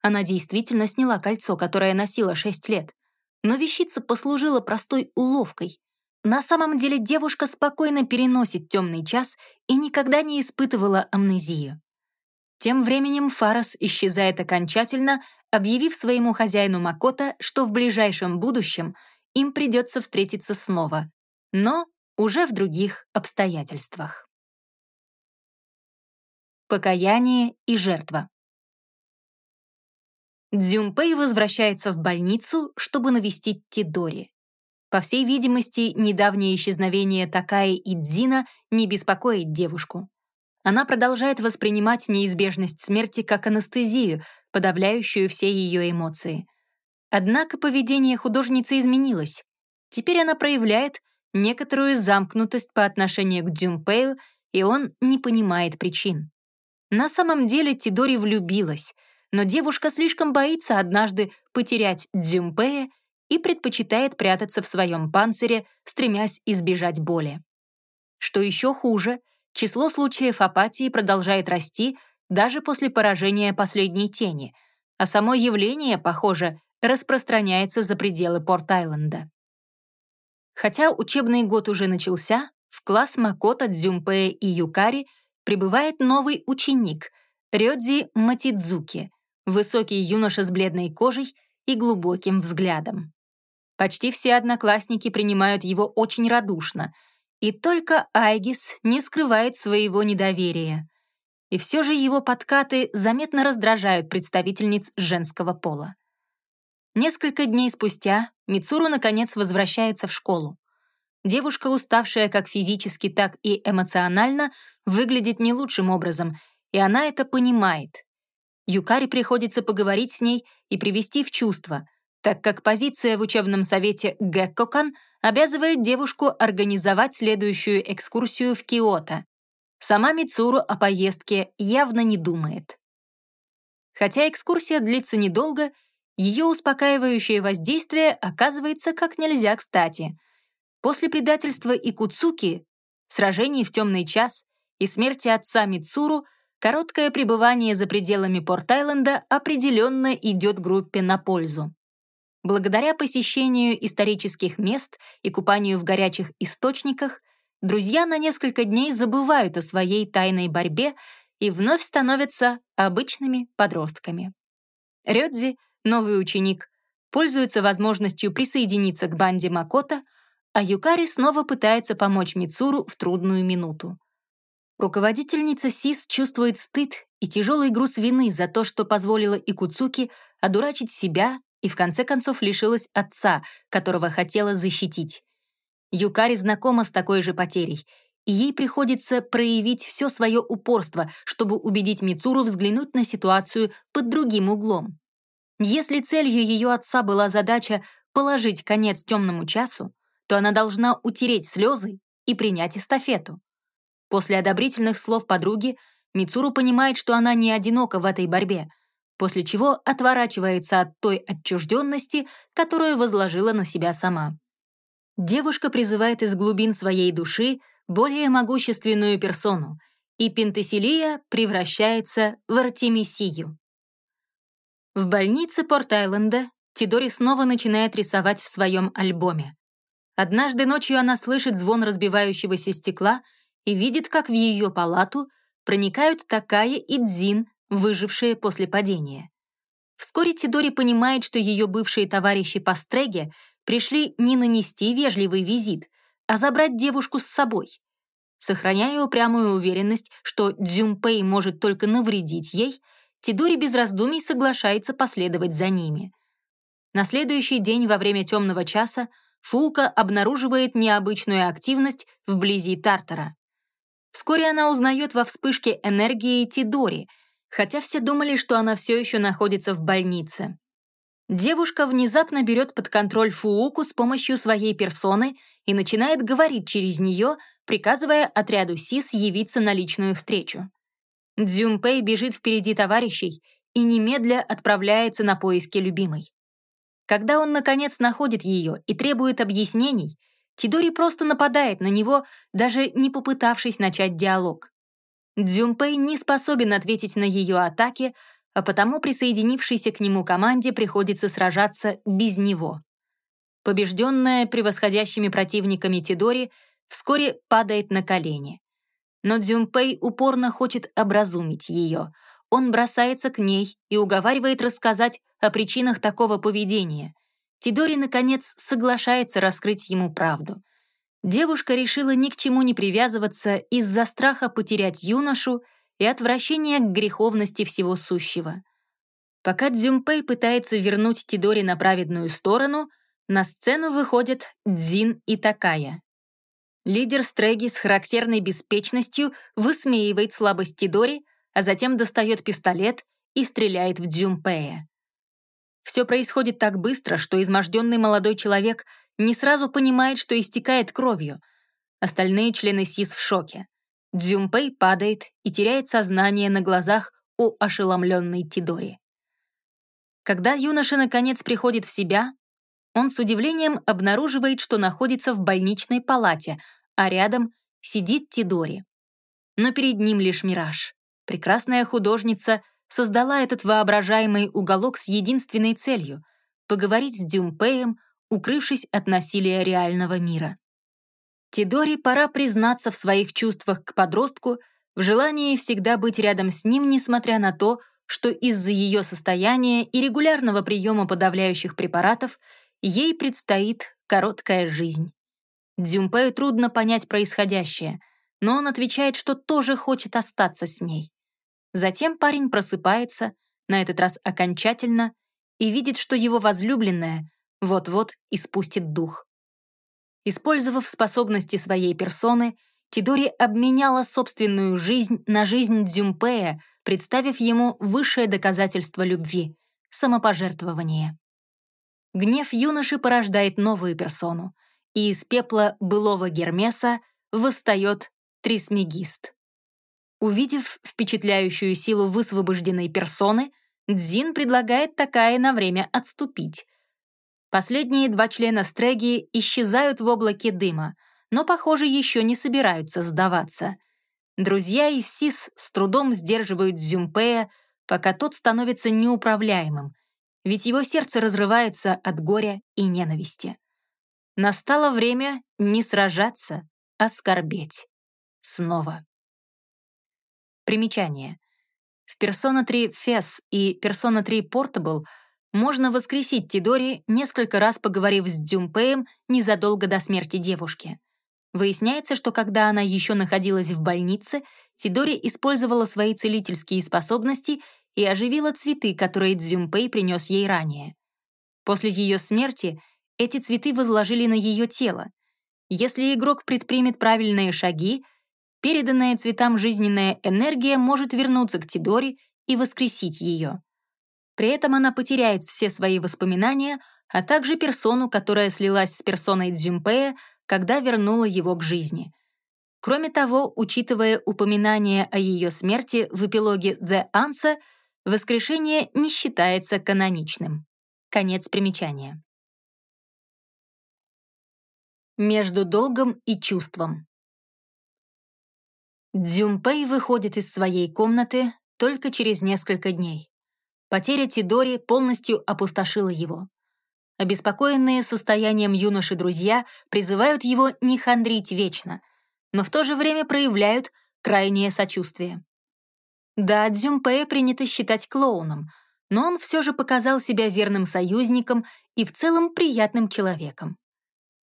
Speaker 1: Она действительно сняла кольцо, которое носила шесть лет, но вещица послужила простой уловкой. на самом деле девушка спокойно переносит темный час и никогда не испытывала амнезию. Тем временем Фарас исчезает окончательно, объявив своему хозяину Макота, что в ближайшем будущем им придется встретиться снова, но уже в других обстоятельствах. Покаяние и жертва Дзюмпэй возвращается в больницу, чтобы навестить Тидори. По всей видимости, недавнее исчезновение Такаи и Дзина не беспокоит девушку. Она продолжает воспринимать неизбежность смерти как анестезию, подавляющую все ее эмоции. Однако поведение художницы изменилось. Теперь она проявляет некоторую замкнутость по отношению к Дзюмпею, и он не понимает причин. На самом деле Тидори влюбилась, но девушка слишком боится однажды потерять Дзюмпея и предпочитает прятаться в своем панцире, стремясь избежать боли. Что еще хуже, число случаев апатии продолжает расти даже после поражения последней тени, а само явление, похоже, распространяется за пределы Порт-Айленда. Хотя учебный год уже начался, в класс Макота, Дзюмпея и Юкари прибывает новый ученик — Рёдзи Матидзуки, высокий юноша с бледной кожей и глубоким взглядом. Почти все одноклассники принимают его очень радушно, и только Айгис не скрывает своего недоверия. И все же его подкаты заметно раздражают представительниц женского пола. Несколько дней спустя Мицуру наконец возвращается в школу. Девушка, уставшая как физически, так и эмоционально, выглядит не лучшим образом, и она это понимает. Юкари приходится поговорить с ней и привести в чувство — так как позиция в учебном совете Геккокан обязывает девушку организовать следующую экскурсию в Киото. Сама Мицуру о поездке явно не думает. Хотя экскурсия длится недолго, ее успокаивающее воздействие оказывается как нельзя кстати. После предательства Икуцуки, сражений в темный час и смерти отца Мицуру, короткое пребывание за пределами Порт-Айленда определенно идет группе на пользу. Благодаря посещению исторических мест и купанию в горячих источниках, друзья на несколько дней забывают о своей тайной борьбе и вновь становятся обычными подростками. Рёдзи, новый ученик, пользуется возможностью присоединиться к банде Макота, а Юкари снова пытается помочь Мицуру в трудную минуту. Руководительница СИС чувствует стыд и тяжелый груз вины за то, что позволила Икуцуки одурачить себя и в конце концов лишилась отца, которого хотела защитить. Юкари знакома с такой же потерей, и ей приходится проявить все свое упорство, чтобы убедить Мицуру взглянуть на ситуацию под другим углом. Если целью ее отца была задача положить конец темному часу, то она должна утереть слезы и принять эстафету. После одобрительных слов подруги Мицуру понимает, что она не одинока в этой борьбе — после чего отворачивается от той отчужденности, которую возложила на себя сама. Девушка призывает из глубин своей души более могущественную персону, и Пентеселия превращается в Артемисию. В больнице Порт-Айленда Тидори снова начинает рисовать в своем альбоме. Однажды ночью она слышит звон разбивающегося стекла и видит, как в ее палату проникают Такая и Дзин выжившие после падения. Вскоре Тидори понимает, что ее бывшие товарищи по стреге пришли не нанести вежливый визит, а забрать девушку с собой. Сохраняя упрямую уверенность, что Дзюмпэй может только навредить ей, Тидори без раздумий соглашается последовать за ними. На следующий день во время темного часа Фуука обнаруживает необычную активность вблизи Тартара. Вскоре она узнает во вспышке энергии Тидори — хотя все думали, что она все еще находится в больнице. Девушка внезапно берет под контроль Фууку с помощью своей персоны и начинает говорить через нее, приказывая отряду СИС явиться на личную встречу. Дзюмпэй бежит впереди товарищей и немедля отправляется на поиски любимой. Когда он, наконец, находит ее и требует объяснений, Тидори просто нападает на него, даже не попытавшись начать диалог. Дзюмпэй не способен ответить на ее атаки, а потому присоединившейся к нему команде приходится сражаться без него. Побежденная превосходящими противниками Тидори вскоре падает на колени. Но Дзюмпэй упорно хочет образумить ее. Он бросается к ней и уговаривает рассказать о причинах такого поведения. Тидори, наконец, соглашается раскрыть ему правду. Девушка решила ни к чему не привязываться из-за страха потерять юношу и отвращения к греховности всего сущего. Пока Дзюмпэй пытается вернуть Тидори на праведную сторону, на сцену выходят Дзин и Такая. Лидер Стреги с характерной беспечностью высмеивает слабость Тидори, а затем достает пистолет и стреляет в Дзюмпэя. Все происходит так быстро, что изможденный молодой человек не сразу понимает, что истекает кровью. Остальные члены СИС в шоке. Дзюмпэй падает и теряет сознание на глазах у ошеломленной Тидори. Когда юноша наконец приходит в себя, он с удивлением обнаруживает, что находится в больничной палате, а рядом сидит Тидори. Но перед ним лишь мираж. Прекрасная художница создала этот воображаемый уголок с единственной целью — поговорить с Дзюмпеем, укрывшись от насилия реального мира. Тидори пора признаться в своих чувствах к подростку, в желании всегда быть рядом с ним, несмотря на то, что из-за ее состояния и регулярного приема подавляющих препаратов ей предстоит короткая жизнь. Дзюмпею трудно понять происходящее, но он отвечает, что тоже хочет остаться с ней. Затем парень просыпается, на этот раз окончательно, и видит, что его возлюбленная вот-вот испустит дух. Использовав способности своей персоны, Тидори обменяла собственную жизнь на жизнь Дзюмпея, представив ему высшее доказательство любви — самопожертвование. Гнев юноши порождает новую персону, и из пепла былого Гермеса восстает Трисмегист. Увидев впечатляющую силу высвобожденной персоны, Дзин предлагает Такае на время отступить. Последние два члена Стреги исчезают в облаке дыма, но, похоже, еще не собираются сдаваться. Друзья из СИС с трудом сдерживают Зюмпея, пока тот становится неуправляемым, ведь его сердце разрывается от горя и ненависти. Настало время не сражаться, а скорбеть. Снова. Примечание. В Persona 3 FES и Persona 3 Portable можно воскресить Тидори, несколько раз поговорив с Дзюмпеем незадолго до смерти девушки. Выясняется, что когда она еще находилась в больнице, Тидори использовала свои целительские способности и оживила цветы, которые Дзюмпей принес ей ранее. После ее смерти эти цветы возложили на ее тело. Если игрок предпримет правильные шаги, переданная цветам жизненная энергия может вернуться к Тидори и воскресить ее. При этом она потеряет все свои воспоминания, а также персону, которая слилась с персоной Дзюмпея, когда вернула его к жизни. Кроме того, учитывая упоминание о ее смерти в эпилоге «The Answer», воскрешение не считается каноничным. Конец примечания. Между долгом и чувством. Дзюмпэй выходит из своей комнаты только через несколько дней. Потеря Тидори полностью опустошила его. Обеспокоенные состоянием юноши друзья призывают его не хандрить вечно, но в то же время проявляют крайнее сочувствие. Да, Дзюмпэя принято считать клоуном, но он все же показал себя верным союзником и в целом приятным человеком.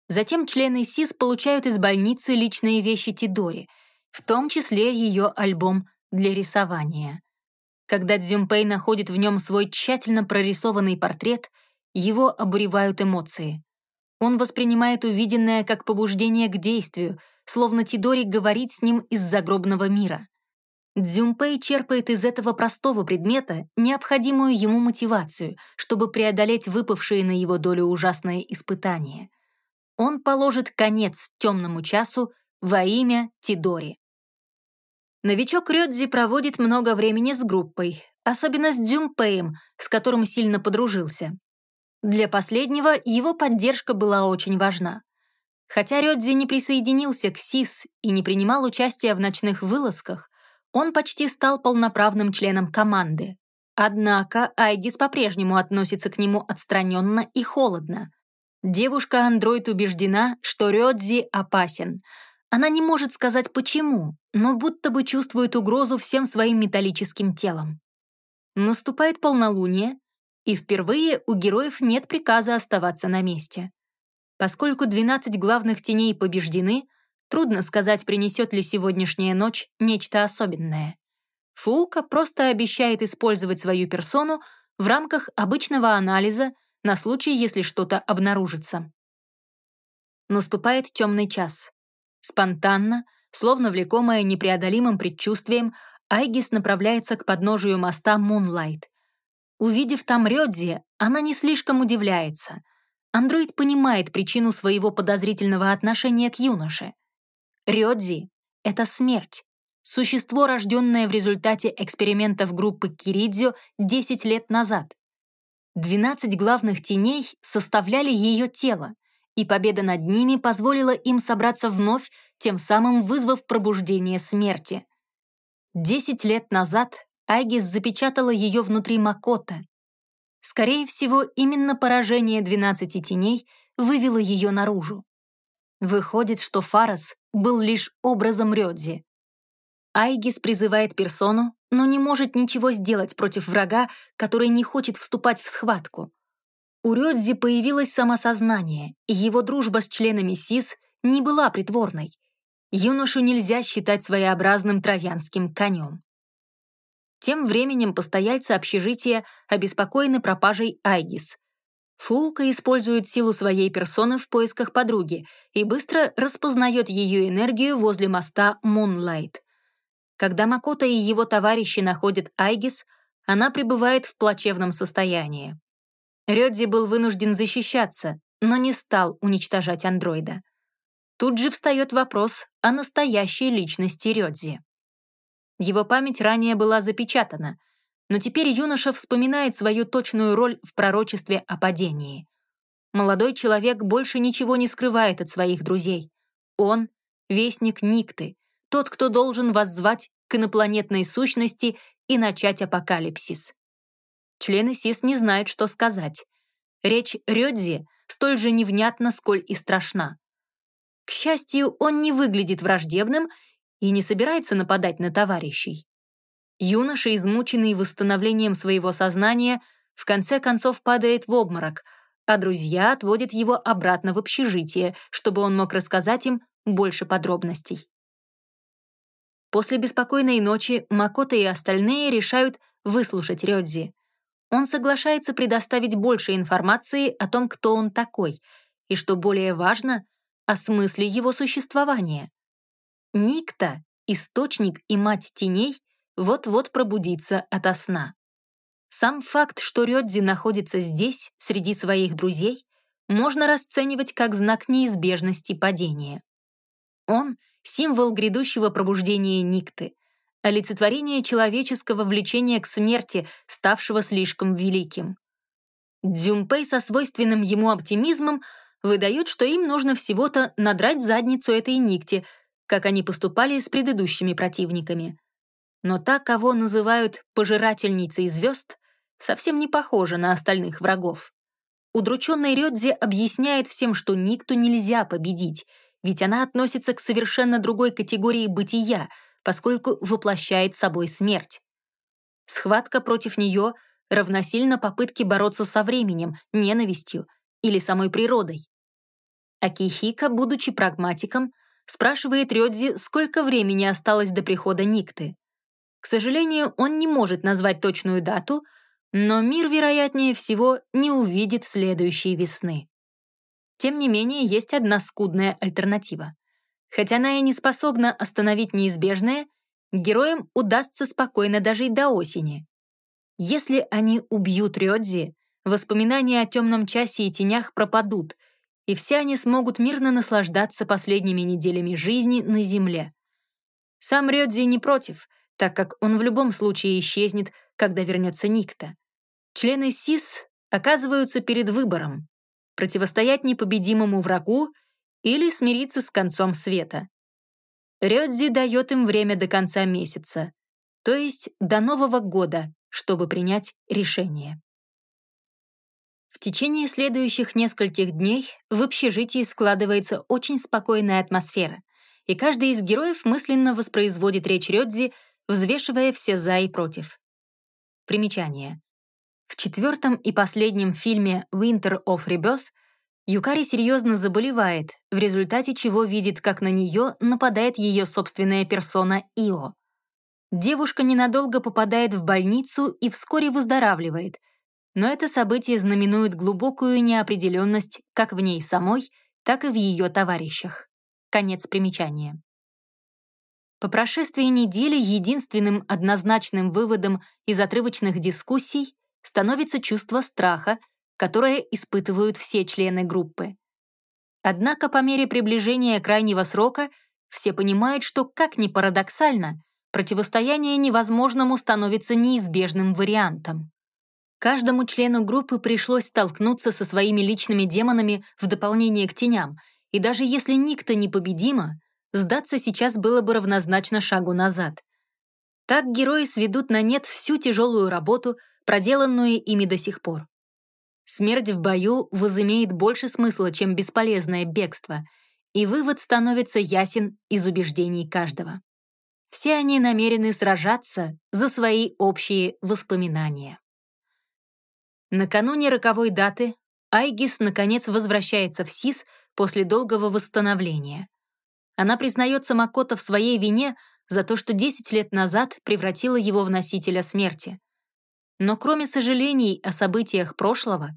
Speaker 1: Затем члены СИС получают из больницы личные вещи Тидори — в том числе ее альбом для рисования. Когда Дзюмпэй находит в нем свой тщательно прорисованный портрет, его обуревают эмоции. Он воспринимает увиденное как побуждение к действию, словно Тидори говорит с ним из загробного мира. Дзюмпэй черпает из этого простого предмета необходимую ему мотивацию, чтобы преодолеть выпавшие на его долю ужасные испытания. Он положит конец темному часу во имя Тидори. Новичок Рёдзи проводит много времени с группой, особенно с Дзюмпеем, с которым сильно подружился. Для последнего его поддержка была очень важна. Хотя Рёдзи не присоединился к СИС и не принимал участия в ночных вылазках, он почти стал полноправным членом команды. Однако Айгис по-прежнему относится к нему отстраненно и холодно. Девушка-андроид убеждена, что Рёдзи опасен. Она не может сказать почему, но будто бы чувствует угрозу всем своим металлическим телом. Наступает полнолуние, и впервые у героев нет приказа оставаться на месте. Поскольку 12 главных теней побеждены, трудно сказать, принесет ли сегодняшняя ночь нечто особенное. Фуука просто обещает использовать свою персону в рамках обычного анализа на случай, если что-то обнаружится. Наступает темный час. Спонтанно, словно влекомая непреодолимым предчувствием, Айгис направляется к подножию моста Мунлайт. Увидев там Рёдзи, она не слишком удивляется. Андроид понимает причину своего подозрительного отношения к юноше. Рёдзи — это смерть. Существо, рожденное в результате экспериментов группы Киридзё 10 лет назад. 12 главных теней составляли ее тело, и победа над ними позволила им собраться вновь, тем самым вызвав пробуждение смерти. Десять лет назад Айгис запечатала ее внутри Макота. Скорее всего, именно поражение 12 теней вывело ее наружу. Выходит, что Фарас был лишь образом Рёдзи. Айгис призывает персону, но не может ничего сделать против врага, который не хочет вступать в схватку. У Рёдзи появилось самосознание, и его дружба с членами СИС не была притворной. Юношу нельзя считать своеобразным троянским конем. Тем временем постояльцы общежития обеспокоены пропажей Айгис. Фулка использует силу своей персоны в поисках подруги и быстро распознает ее энергию возле моста Мунлайт. Когда Макота и его товарищи находят Айгис, она пребывает в плачевном состоянии. Рёдзи был вынужден защищаться, но не стал уничтожать андроида. Тут же встает вопрос о настоящей личности Рёдзи. Его память ранее была запечатана, но теперь юноша вспоминает свою точную роль в пророчестве о падении. Молодой человек больше ничего не скрывает от своих друзей. Он — вестник Никты, тот, кто должен воззвать к инопланетной сущности и начать апокалипсис. Члены СИС не знают, что сказать. Речь Рёдзи столь же невнятна, сколь и страшна. К счастью, он не выглядит враждебным и не собирается нападать на товарищей. Юноша, измученный восстановлением своего сознания, в конце концов падает в обморок, а друзья отводят его обратно в общежитие, чтобы он мог рассказать им больше подробностей. После беспокойной ночи Макото и остальные решают выслушать Рёдзи. Он соглашается предоставить больше информации о том, кто он такой, и, что более важно, о смысле его существования. Никта, источник и мать теней, вот-вот пробудится ото сна. Сам факт, что Рёдзи находится здесь, среди своих друзей, можно расценивать как знак неизбежности падения. Он — символ грядущего пробуждения Никты, олицетворение человеческого влечения к смерти, ставшего слишком великим. Дзюмпэй со свойственным ему оптимизмом выдает, что им нужно всего-то надрать задницу этой Никте, как они поступали с предыдущими противниками. Но та, кого называют «пожирательницей звезд», совсем не похожа на остальных врагов. Удрученный Рёдзи объясняет всем, что Никту нельзя победить — ведь она относится к совершенно другой категории бытия, поскольку воплощает собой смерть. Схватка против нее равносильно попытке бороться со временем, ненавистью или самой природой. Акихика, будучи прагматиком, спрашивает Рёдзи, сколько времени осталось до прихода Никты. К сожалению, он не может назвать точную дату, но мир, вероятнее всего, не увидит следующей весны. Тем не менее, есть одна скудная альтернатива. Хотя она и не способна остановить неизбежное, героям удастся спокойно дожить до осени. Если они убьют Рёдзи, воспоминания о темном часе и тенях пропадут, и все они смогут мирно наслаждаться последними неделями жизни на Земле. Сам Рёдзи не против, так как он в любом случае исчезнет, когда вернется Никта. Члены СИС оказываются перед выбором противостоять непобедимому врагу или смириться с концом света. Рёдзи дает им время до конца месяца, то есть до Нового года, чтобы принять решение. В течение следующих нескольких дней в общежитии складывается очень спокойная атмосфера, и каждый из героев мысленно воспроизводит речь Рёдзи, взвешивая все «за» и «против». Примечание. В четвертом и последнем фильме «Winter of Rebirth» Юкари серьезно заболевает, в результате чего видит, как на нее нападает ее собственная персона Ио. Девушка ненадолго попадает в больницу и вскоре выздоравливает, но это событие знаменует глубокую неопределенность как в ней самой, так и в ее товарищах. Конец примечания. По прошествии недели единственным однозначным выводом из отрывочных дискуссий становится чувство страха, которое испытывают все члены группы. Однако по мере приближения крайнего срока все понимают, что, как ни парадоксально, противостояние невозможному становится неизбежным вариантом. Каждому члену группы пришлось столкнуться со своими личными демонами в дополнение к теням, и даже если никто непобедима, сдаться сейчас было бы равнозначно шагу назад. Так герои сведут на нет всю тяжелую работу, проделанную ими до сих пор. Смерть в бою возымеет больше смысла, чем бесполезное бегство, и вывод становится ясен из убеждений каждого. Все они намерены сражаться за свои общие воспоминания. Накануне роковой даты Айгис наконец возвращается в СИС после долгого восстановления. Она признается Макото в своей вине за то, что 10 лет назад превратила его в носителя смерти. Но кроме сожалений о событиях прошлого,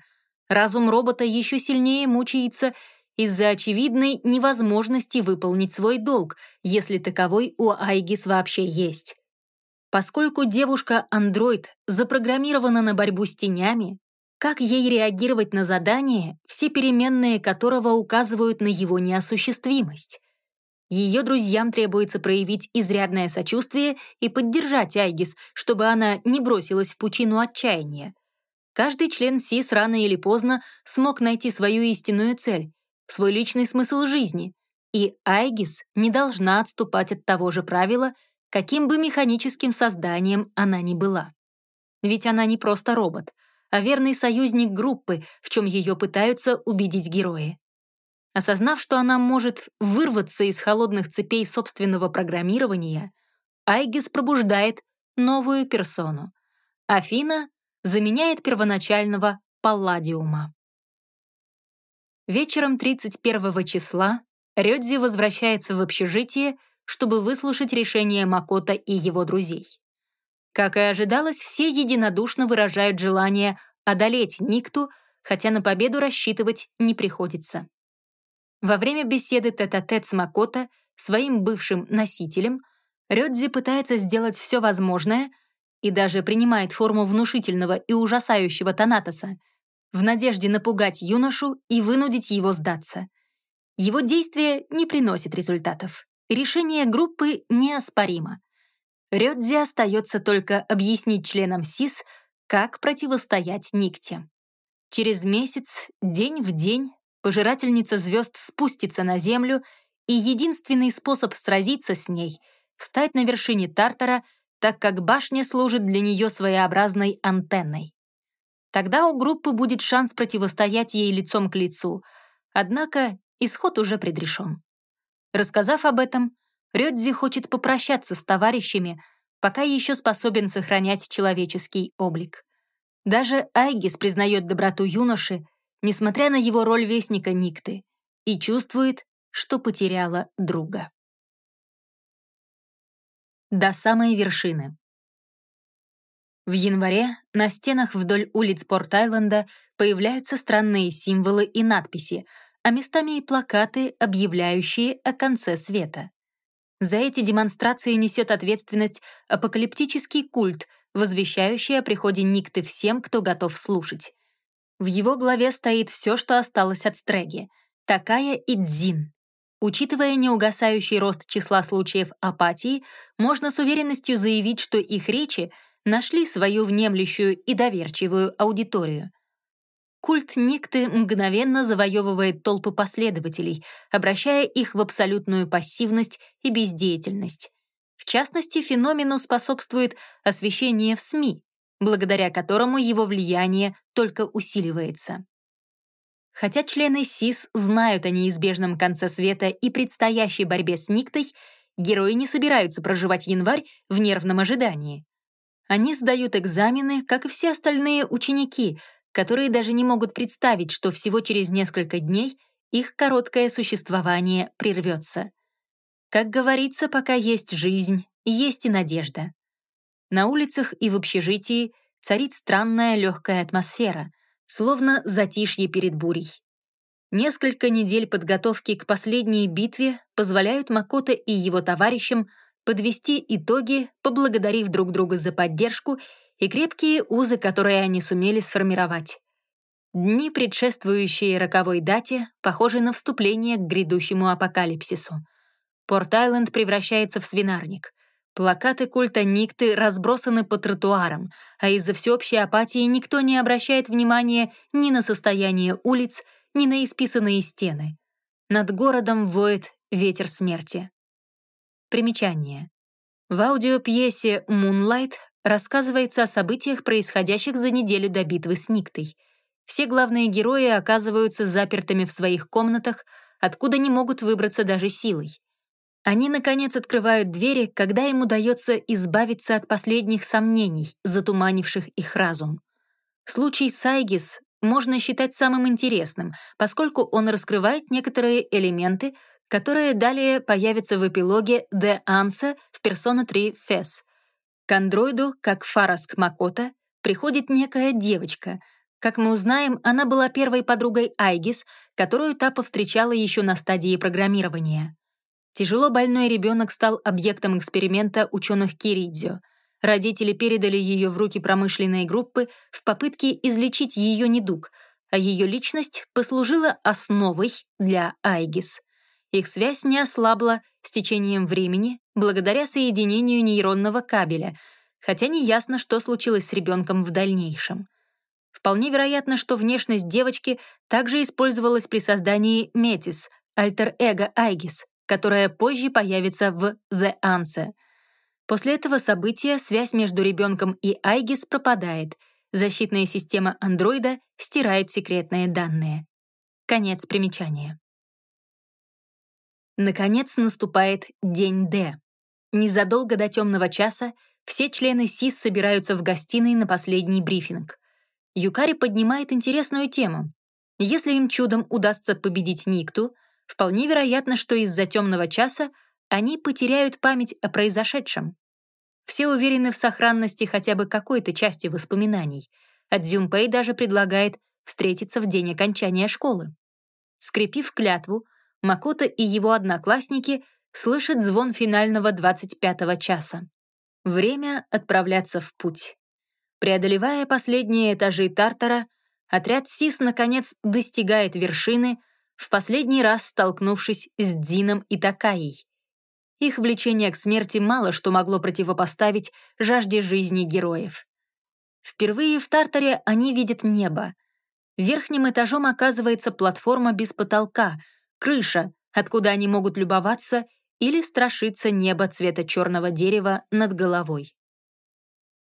Speaker 1: разум робота еще сильнее мучается из-за очевидной невозможности выполнить свой долг, если таковой у Айгис вообще есть. Поскольку девушка-андроид запрограммирована на борьбу с тенями, как ей реагировать на задание, все переменные которого указывают на его неосуществимость? Ее друзьям требуется проявить изрядное сочувствие и поддержать Айгис, чтобы она не бросилась в пучину отчаяния. Каждый член СИС рано или поздно смог найти свою истинную цель, свой личный смысл жизни, и Айгис не должна отступать от того же правила, каким бы механическим созданием она ни была. Ведь она не просто робот, а верный союзник группы, в чем ее пытаются убедить герои. Осознав, что она может вырваться из холодных цепей собственного программирования, Айгис пробуждает новую персону. Афина заменяет первоначального Палладиума. Вечером 31 числа Рёдзи возвращается в общежитие, чтобы выслушать решение Макота и его друзей. Как и ожидалось, все единодушно выражают желание одолеть Никту, хотя на победу рассчитывать не приходится. Во время беседы тет-а-тет -тет с Макото, своим бывшим носителем, Рёдзи пытается сделать все возможное и даже принимает форму внушительного и ужасающего Танатоса в надежде напугать юношу и вынудить его сдаться. Его действия не приносят результатов. Решение группы неоспоримо. Рёдзи остается только объяснить членам СИС, как противостоять Никте. Через месяц, день в день, пожирательница звезд спустится на Землю, и единственный способ сразиться с ней — встать на вершине Тартара, так как башня служит для нее своеобразной антенной. Тогда у группы будет шанс противостоять ей лицом к лицу, однако исход уже предрешен. Рассказав об этом, Рёдзи хочет попрощаться с товарищами, пока еще способен сохранять человеческий облик. Даже Айгис признает доброту юноши несмотря на его роль вестника Никты, и чувствует, что потеряла друга. До самой вершины. В январе на стенах вдоль улиц Порт-Айленда появляются странные символы и надписи, а местами и плакаты, объявляющие о конце света. За эти демонстрации несет ответственность апокалиптический культ, возвещающий о приходе Никты всем, кто готов слушать. В его главе стоит все, что осталось от Стреги, такая и Дзин. Учитывая неугасающий рост числа случаев апатии, можно с уверенностью заявить, что их речи нашли свою внемлющую и доверчивую аудиторию. Культ Никты мгновенно завоевывает толпы последователей, обращая их в абсолютную пассивность и бездеятельность. В частности, феномену способствует освещение в СМИ, благодаря которому его влияние только усиливается. Хотя члены СИС знают о неизбежном конце света и предстоящей борьбе с Никтой, герои не собираются проживать январь в нервном ожидании. Они сдают экзамены, как и все остальные ученики, которые даже не могут представить, что всего через несколько дней их короткое существование прервется. Как говорится, пока есть жизнь, есть и надежда. На улицах и в общежитии царит странная легкая атмосфера, словно затишье перед бурей. Несколько недель подготовки к последней битве позволяют Макото и его товарищам подвести итоги, поблагодарив друг друга за поддержку и крепкие узы, которые они сумели сформировать. Дни, предшествующие роковой дате, похожи на вступление к грядущему апокалипсису. Порт-Айленд превращается в свинарник. Плакаты культа Никты разбросаны по тротуарам, а из-за всеобщей апатии никто не обращает внимания ни на состояние улиц, ни на исписанные стены. Над городом воет ветер смерти. Примечание. В аудиопьесе «Moonlight» рассказывается о событиях, происходящих за неделю до битвы с Никтой. Все главные герои оказываются запертыми в своих комнатах, откуда не могут выбраться даже силой. Они, наконец, открывают двери, когда им удается избавиться от последних сомнений, затуманивших их разум. Случай Сайгис можно считать самым интересным, поскольку он раскрывает некоторые элементы, которые далее появятся в эпилоге «The Answer» в Persona 3 FES. К андроиду, как Фараск Макота, приходит некая девочка. Как мы узнаем, она была первой подругой Айгис, которую та повстречала еще на стадии программирования. Тяжело больной ребенок стал объектом эксперимента ученых Киридзё. Родители передали ее в руки промышленной группы в попытке излечить ее недуг, а ее личность послужила основой для Айгис. Их связь не ослабла с течением времени благодаря соединению нейронного кабеля, хотя не ясно, что случилось с ребенком в дальнейшем. Вполне вероятно, что внешность девочки также использовалась при создании Метис, альтер-эго Айгис, которая позже появится в «The Answer». После этого события связь между ребенком и Айгис пропадает, защитная система андроида стирает секретные данные. Конец примечания. Наконец наступает день Д. Незадолго до темного часа все члены СИС собираются в гостиной на последний брифинг. Юкари поднимает интересную тему. Если им чудом удастся победить Никту — Вполне вероятно, что из-за темного часа они потеряют память о произошедшем. Все уверены в сохранности хотя бы какой-то части воспоминаний, а Дзюмпэй даже предлагает встретиться в день окончания школы. Скрепив клятву, Макото и его одноклассники слышат звон финального 25-го часа. Время отправляться в путь. Преодолевая последние этажи Тартара, отряд СИС наконец достигает вершины, в последний раз столкнувшись с Дином и Такаей. Их влечение к смерти мало что могло противопоставить жажде жизни героев. Впервые в Тартаре они видят небо. Верхним этажом оказывается платформа без потолка, крыша, откуда они могут любоваться или страшиться неба цвета черного дерева над головой.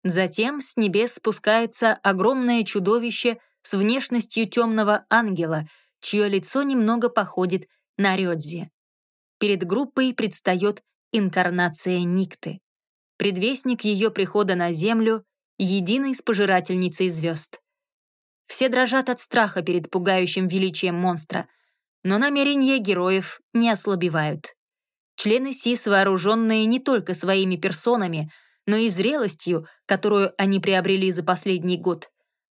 Speaker 1: Затем с небес спускается огромное чудовище с внешностью темного ангела — чье лицо немного походит на Рёдзи. Перед группой предстает инкарнация Никты, предвестник ее прихода на Землю, единой с пожирательницей звезд. Все дрожат от страха перед пугающим величием монстра, но намерения героев не ослабевают. Члены СИС, вооруженные не только своими персонами, но и зрелостью, которую они приобрели за последний год,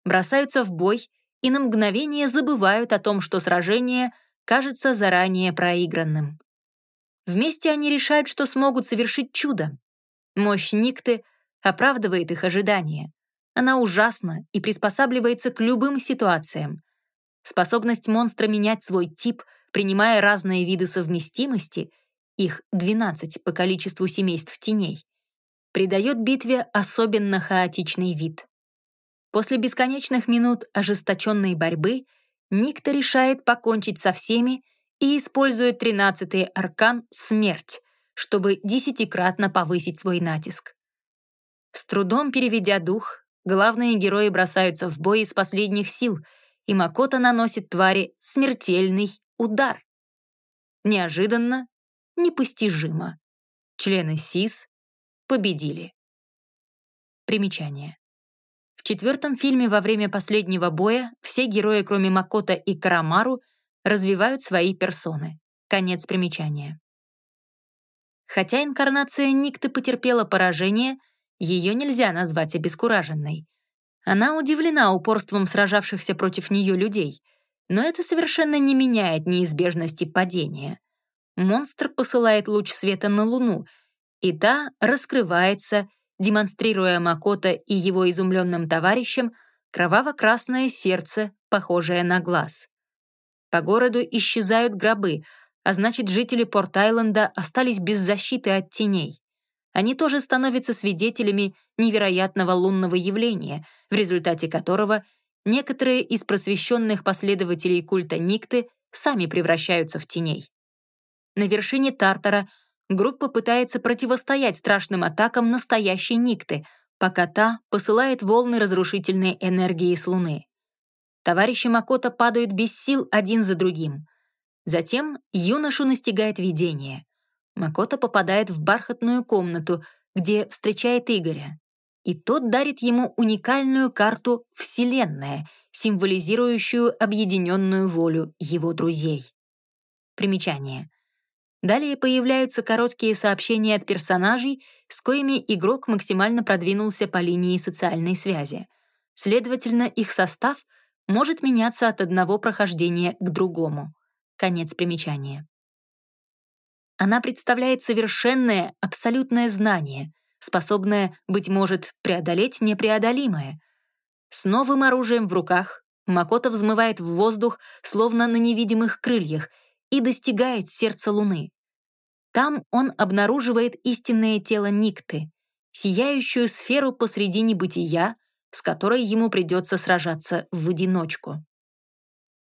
Speaker 1: бросаются в бой и на мгновение забывают о том, что сражение кажется заранее проигранным. Вместе они решают, что смогут совершить чудо. Мощь Никты оправдывает их ожидания. Она ужасна и приспосабливается к любым ситуациям. Способность монстра менять свой тип, принимая разные виды совместимости, их 12 по количеству семейств теней, придает битве особенно хаотичный вид. После бесконечных минут ожесточенной борьбы Никто решает покончить со всеми и использует тринадцатый аркан «Смерть», чтобы десятикратно повысить свой натиск. С трудом переведя дух, главные герои бросаются в бой из последних сил, и Макота наносит твари смертельный удар. Неожиданно, непостижимо. Члены СИС победили. Примечание. Четвертом фильме во время последнего боя все герои, кроме Макота и Карамару, развивают свои персоны. Конец примечания. Хотя инкарнация Никты потерпела поражение, ее нельзя назвать обескураженной. Она удивлена упорством сражавшихся против нее людей, но это совершенно не меняет неизбежности падения. Монстр посылает луч света на Луну, и та раскрывается, демонстрируя Макото и его изумленным товарищам кроваво-красное сердце, похожее на глаз. По городу исчезают гробы, а значит, жители Порт-Айленда остались без защиты от теней. Они тоже становятся свидетелями невероятного лунного явления, в результате которого некоторые из просвещенных последователей культа Никты сами превращаются в теней. На вершине Тартара группа пытается противостоять страшным атакам настоящей Никты, пока та посылает волны разрушительной энергии с Луны. Товарищи Макота падают без сил один за другим. Затем юношу настигает видение. Макото попадает в бархатную комнату, где встречает Игоря. И тот дарит ему уникальную карту «Вселенная», символизирующую объединенную волю его друзей. Примечание. Далее появляются короткие сообщения от персонажей, с коими игрок максимально продвинулся по линии социальной связи. Следовательно, их состав может меняться от одного прохождения к другому. Конец примечания. Она представляет совершенное, абсолютное знание, способное, быть может, преодолеть непреодолимое. С новым оружием в руках Макото взмывает в воздух, словно на невидимых крыльях, и достигает сердца Луны. Там он обнаруживает истинное тело Никты, сияющую сферу посреди небытия, с которой ему придется сражаться в одиночку.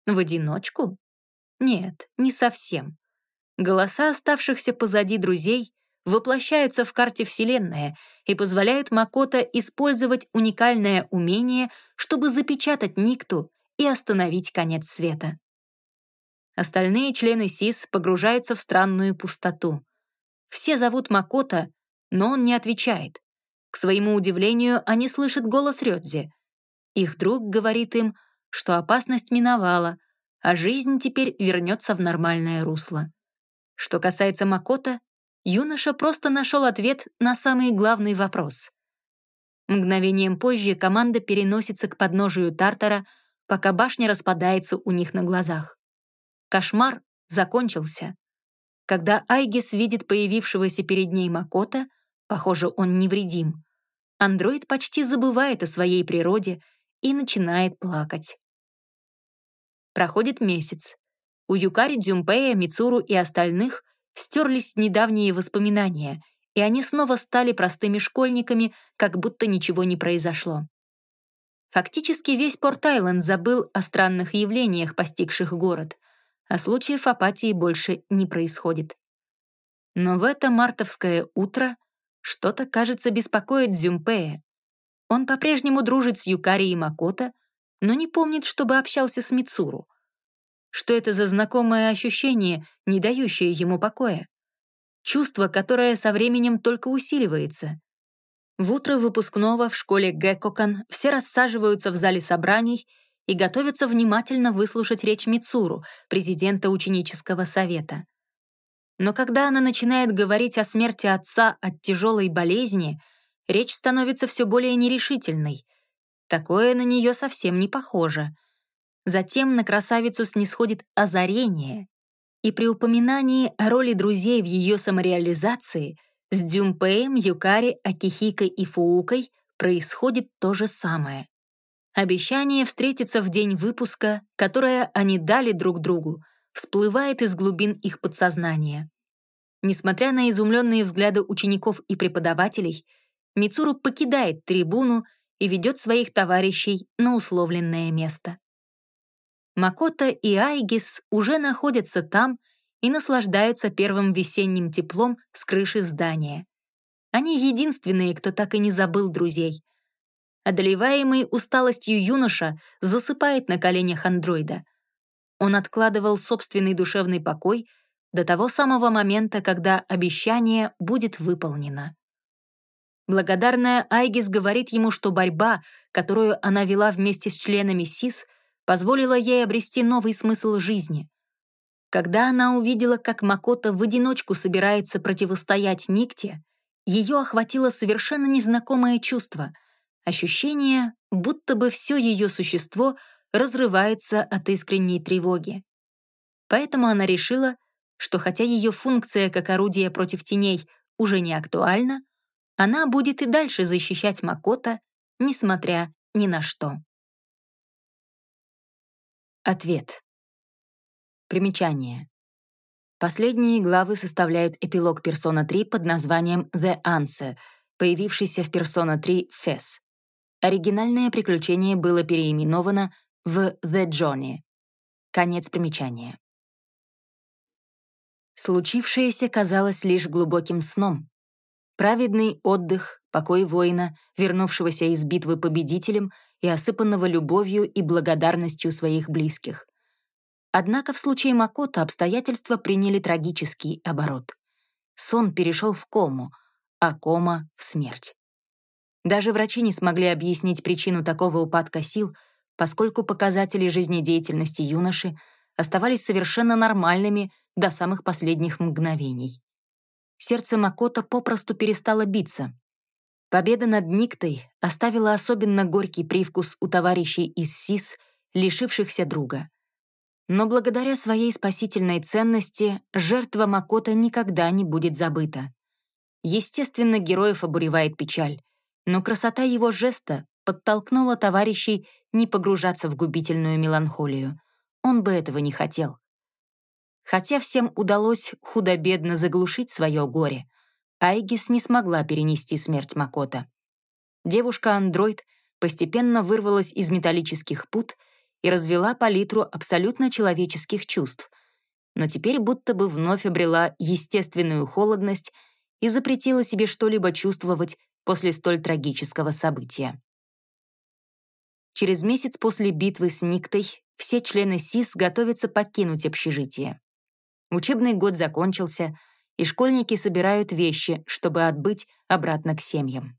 Speaker 1: В одиночку? Нет, не совсем. Голоса оставшихся позади друзей воплощаются в карте Вселенная и позволяют Макото использовать уникальное умение, чтобы запечатать Никту и остановить конец света. Остальные члены СИС погружаются в странную пустоту. Все зовут Макото, но он не отвечает. К своему удивлению, они слышат голос Рёдзи. Их друг говорит им, что опасность миновала, а жизнь теперь вернется в нормальное русло. Что касается Макота, юноша просто нашел ответ на самый главный вопрос. Мгновением позже команда переносится к подножию Тартара, пока башня распадается у них на глазах. Кошмар закончился. Когда Айгис видит появившегося перед ней Макота, похоже, он невредим, андроид почти забывает о своей природе и начинает плакать. Проходит месяц. У Юкари, Дзюмпея, Мицуру и остальных стерлись недавние воспоминания, и они снова стали простыми школьниками, как будто ничего не произошло. Фактически весь Порт-Айленд забыл о странных явлениях, постигших город, а случаев апатии больше не происходит. Но в это мартовское утро что-то, кажется, беспокоит Дзюмпея. Он по-прежнему дружит с Юкари и Макото, но не помнит, чтобы общался с Мицуру. Что это за знакомое ощущение, не дающее ему покоя? Чувство, которое со временем только усиливается. В утро выпускного в школе Гэкокан все рассаживаются в зале собраний и готовятся внимательно выслушать речь Мицуру, президента ученического совета. Но когда она начинает говорить о смерти отца от тяжелой болезни, речь становится все более нерешительной, Такое на нее совсем не похоже. Затем на красавицу снисходит озарение, и при упоминании о роли друзей в ее самореализации с Дюмпеем, Юкари, Акихикой и Фуукой происходит то же самое. Обещание встретиться в день выпуска, которое они дали друг другу, всплывает из глубин их подсознания. Несмотря на изумленные взгляды учеников и преподавателей, Мицуру покидает трибуну и ведет своих товарищей на условленное место. Макота и Айгис уже находятся там и наслаждаются первым весенним теплом с крыши здания. Они единственные, кто так и не забыл друзей. Одолеваемый усталостью юноша засыпает на коленях андроида. Он откладывал собственный душевный покой до того самого момента, когда обещание будет выполнено. Благодарная Айгис говорит ему, что борьба, которую она вела вместе с членами СИС, позволила ей обрести новый смысл жизни. Когда она увидела, как Макота в одиночку собирается противостоять Никте, ее охватило совершенно незнакомое чувство — ощущение, будто бы все ее существо разрывается от искренней тревоги. Поэтому она решила, что хотя ее функция как орудие против теней уже не актуальна, она будет и дальше защищать Макота, несмотря ни на что. Ответ. Примечание. Последние главы составляют эпилог Persona 3 под названием «The Answer», появившийся в Persona 3 FES. Оригинальное приключение было переименовано в «The Journey». Конец примечания. Случившееся казалось лишь глубоким сном, Праведный отдых, покой воина, вернувшегося из битвы победителем и осыпанного любовью и благодарностью своих близких. Однако в случае Макота обстоятельства приняли трагический оборот. Сон перешел в кому, а кома — в смерть. Даже врачи не смогли объяснить причину такого упадка сил, поскольку показатели жизнедеятельности юноши оставались совершенно нормальными до самых последних мгновений сердце Макота попросту перестало биться. Победа над Никтой оставила особенно горький привкус у товарищей из СИС, лишившихся друга. Но благодаря своей спасительной ценности жертва Макота никогда не будет забыта. Естественно, героев обуревает печаль, но красота его жеста подтолкнула товарищей не погружаться в губительную меланхолию. Он бы этого не хотел. Хотя всем удалось худо-бедно заглушить свое горе, Айгис не смогла перенести смерть Макота. Девушка-андроид постепенно вырвалась из металлических пут и развела палитру абсолютно человеческих чувств, но теперь будто бы вновь обрела естественную холодность и запретила себе что-либо чувствовать после столь трагического события. Через месяц после битвы с Никтой все члены СИС готовятся покинуть общежитие. Учебный год закончился, и школьники собирают вещи, чтобы отбыть обратно к семьям.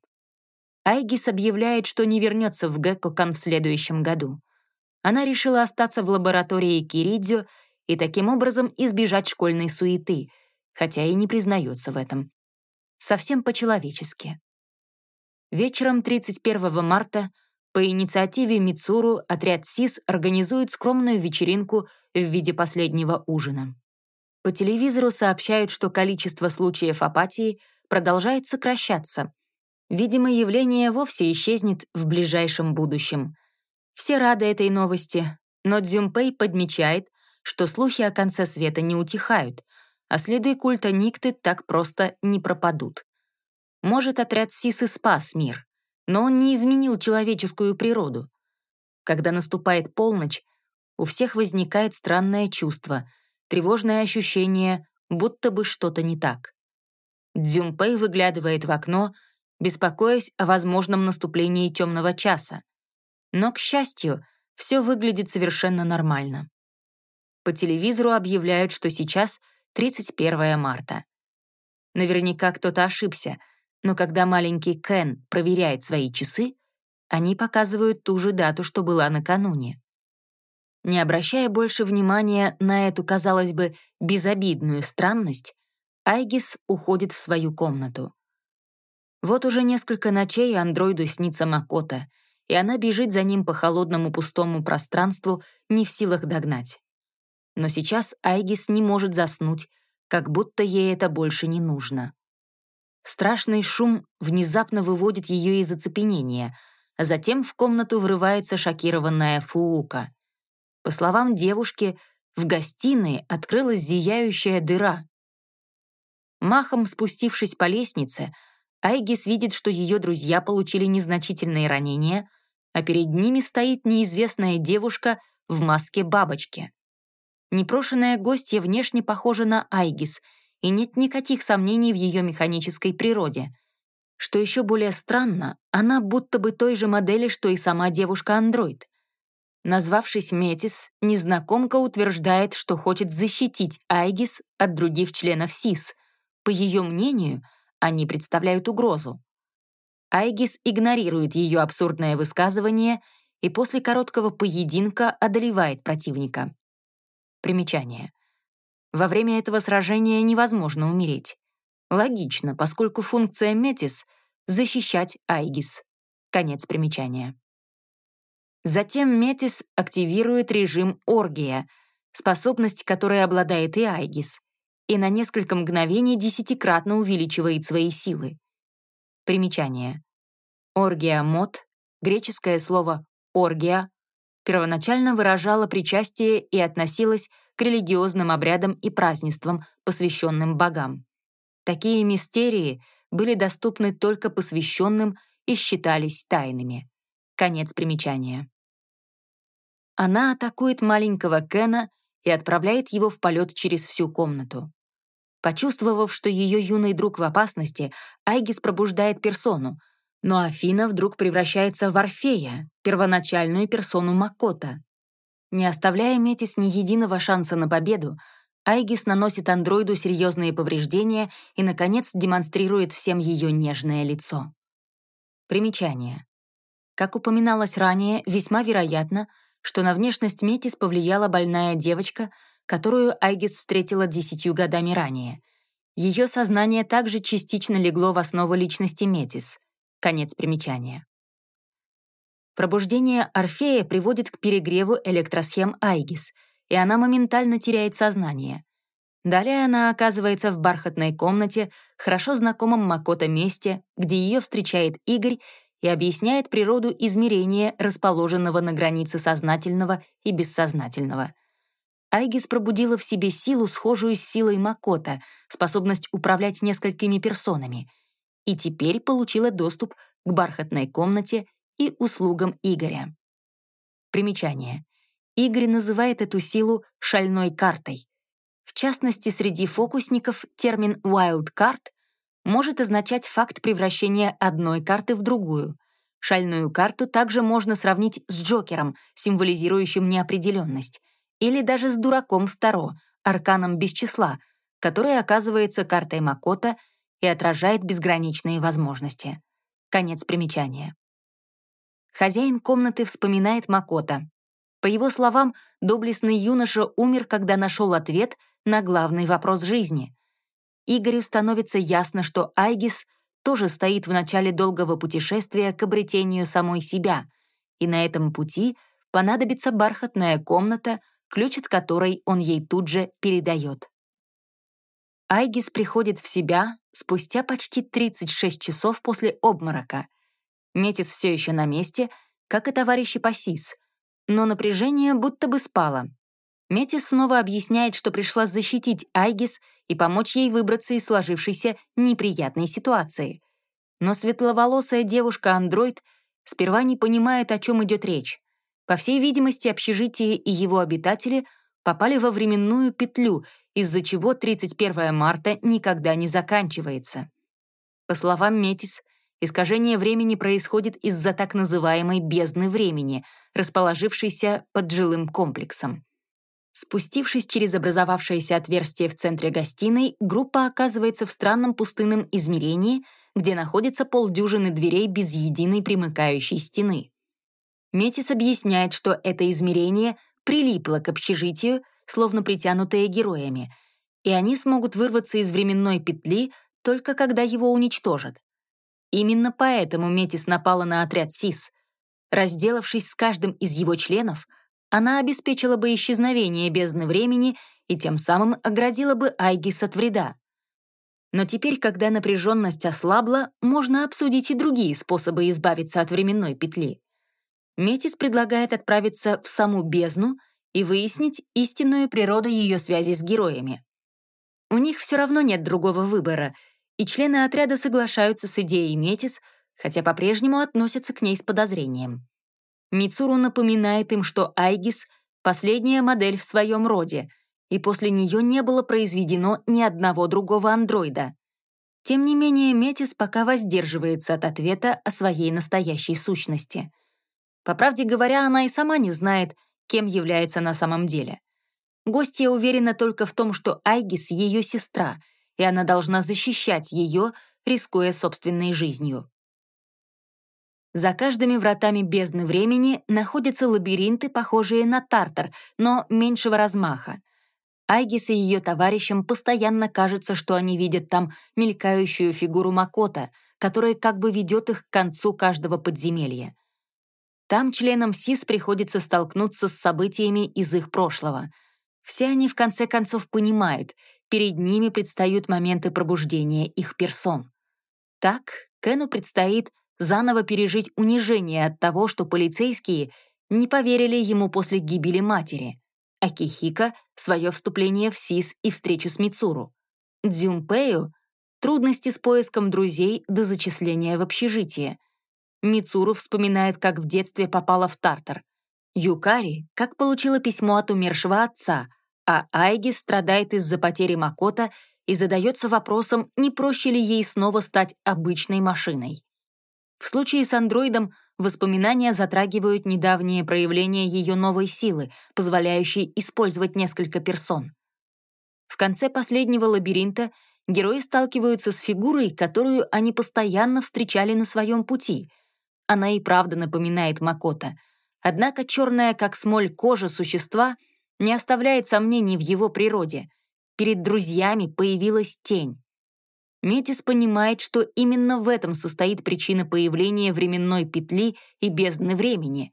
Speaker 1: Айгис объявляет, что не вернется в Геккокан в следующем году. Она решила остаться в лаборатории Киридзё и таким образом избежать школьной суеты, хотя и не признается в этом. Совсем по-человечески. Вечером 31 марта по инициативе Мицуру отряд СИС организует скромную вечеринку в виде последнего ужина. По телевизору сообщают, что количество случаев апатии продолжает сокращаться. Видимо, явление вовсе исчезнет в ближайшем будущем. Все рады этой новости, но Дзюмпэй подмечает, что слухи о конце света не утихают, а следы культа Никты так просто не пропадут. Может, отряд Сис и спас мир, но он не изменил человеческую природу. Когда наступает полночь, у всех возникает странное чувство — тревожное ощущение, будто бы что-то не так. Дзюмпэй выглядывает в окно, беспокоясь о возможном наступлении темного часа. Но, к счастью, все выглядит совершенно нормально. По телевизору объявляют, что сейчас 31 марта. Наверняка кто-то ошибся, но когда маленький Кен проверяет свои часы, они показывают ту же дату, что была накануне. Не обращая больше внимания на эту, казалось бы, безобидную странность, Айгис уходит в свою комнату. Вот уже несколько ночей андроиду снится Макота, и она бежит за ним по холодному пустому пространству, не в силах догнать. Но сейчас Айгис не может заснуть, как будто ей это больше не нужно. Страшный шум внезапно выводит ее из оцепенения, а затем в комнату врывается шокированная Фуука. По словам девушки, в гостиной открылась зияющая дыра. Махом спустившись по лестнице, Айгис видит, что ее друзья получили незначительные ранения, а перед ними стоит неизвестная девушка в маске бабочки. Непрошенная гостья внешне похожа на Айгис, и нет никаких сомнений в ее механической природе. Что еще более странно, она будто бы той же модели, что и сама девушка-андроид. Назвавшись Метис, незнакомка утверждает, что хочет защитить Айгис от других членов СИС. По ее мнению, они представляют угрозу. Айгис игнорирует ее абсурдное высказывание и после короткого поединка одолевает противника. Примечание. Во время этого сражения невозможно умереть. Логично, поскольку функция Метис — защищать Айгис. Конец примечания. Затем Метис активирует режим Оргия, способность которой обладает и Айгис, и на несколько мгновений десятикратно увеличивает свои силы. Примечание. Оргия-мод, греческое слово «оргия», первоначально выражало причастие и относилось религиозным обрядам и празднествам, посвященным богам. Такие мистерии были доступны только посвященным и считались тайными. Конец примечания. Она атакует маленького Кена и отправляет его в полет через всю комнату. Почувствовав, что ее юный друг в опасности, Айгис пробуждает персону, но Афина вдруг превращается в Орфея, первоначальную персону Макота. Не оставляя Метис ни единого шанса на победу, Айгис наносит андроиду серьезные повреждения и, наконец, демонстрирует всем ее нежное лицо. Примечание. Как упоминалось ранее, весьма вероятно, что на внешность Метис повлияла больная девочка, которую Айгис встретила десятью годами ранее. Ее сознание также частично легло в основу личности Метис. Конец примечания. Пробуждение Орфея приводит к перегреву электросхем Айгис, и она моментально теряет сознание. Далее она оказывается в бархатной комнате, хорошо знакомом Макото месте, где ее встречает Игорь и объясняет природу измерения, расположенного на границе сознательного и бессознательного — Айгис пробудила в себе силу, схожую с силой Макота, способность управлять несколькими персонами, и теперь получила доступ к бархатной комнате и услугам Игоря. Примечание. Игорь называет эту силу «шальной картой». В частности, среди фокусников термин «wild card» может означать факт превращения одной карты в другую. Шальную карту также можно сравнить с Джокером, символизирующим неопределенность — или даже с дураком Второ, арканом без числа, который оказывается картой Макота и отражает безграничные возможности. Конец примечания. Хозяин комнаты вспоминает Макота. По его словам, доблестный юноша умер, когда нашел ответ на главный вопрос жизни. Игорю становится ясно, что Айгис тоже стоит в начале долгого путешествия к обретению самой себя, и на этом пути понадобится бархатная комната — ключ от которой он ей тут же передает. Айгис приходит в себя спустя почти 36 часов после обморока. Метис все еще на месте, как и товарищи по СИС, но напряжение будто бы спало. Метис снова объясняет, что пришла защитить Айгис и помочь ей выбраться из сложившейся неприятной ситуации. Но светловолосая девушка-андроид сперва не понимает, о чем идет речь. По всей видимости, общежитие и его обитатели попали во временную петлю, из-за чего 31 марта никогда не заканчивается. По словам Метис, искажение времени происходит из-за так называемой бездны времени, расположившейся под жилым комплексом. Спустившись через образовавшееся отверстие в центре гостиной, группа оказывается в странном пустынном измерении, где находится полдюжины дверей без единой примыкающей стены. Метис объясняет, что это измерение прилипло к общежитию, словно притянутое героями, и они смогут вырваться из временной петли только когда его уничтожат. Именно поэтому Метис напала на отряд СИС. Разделавшись с каждым из его членов, она обеспечила бы исчезновение бездны времени и тем самым оградила бы Айгис от вреда. Но теперь, когда напряженность ослабла, можно обсудить и другие способы избавиться от временной петли. Метис предлагает отправиться в саму бездну и выяснить истинную природу ее связи с героями. У них все равно нет другого выбора, и члены отряда соглашаются с идеей Метис, хотя по-прежнему относятся к ней с подозрением. Мицуру напоминает им, что Айгис — последняя модель в своем роде, и после нее не было произведено ни одного другого андроида. Тем не менее, Метис пока воздерживается от ответа о своей настоящей сущности. По правде говоря, она и сама не знает, кем является на самом деле. Гостья уверена только в том, что Айгис — ее сестра, и она должна защищать ее, рискуя собственной жизнью. За каждыми вратами бездны времени находятся лабиринты, похожие на Тартар, но меньшего размаха. Айгис и ее товарищам постоянно кажется, что они видят там мелькающую фигуру Макота, которая как бы ведет их к концу каждого подземелья. Там членам СИС приходится столкнуться с событиями из их прошлого. Все они в конце концов понимают, перед ними предстают моменты пробуждения их персон. Так, Кену предстоит заново пережить унижение от того, что полицейские не поверили ему после гибели матери — Акихика — свое вступление в СИС и встречу с Мицуру. Дзюмпею — трудности с поиском друзей до зачисления в общежитие. Мицуру вспоминает, как в детстве попала в Тартар. Юкари — как получила письмо от умершего отца, а Айги страдает из-за потери Макота и задается вопросом, не проще ли ей снова стать обычной машиной. В случае с андроидом воспоминания затрагивают недавние проявления ее новой силы, позволяющей использовать несколько персон. В конце последнего лабиринта герои сталкиваются с фигурой, которую они постоянно встречали на своем пути. Она и правда напоминает Макота. Однако черная, как смоль, кожа существа не оставляет сомнений в его природе. Перед друзьями появилась тень. Метис понимает, что именно в этом состоит причина появления временной петли и бездны времени.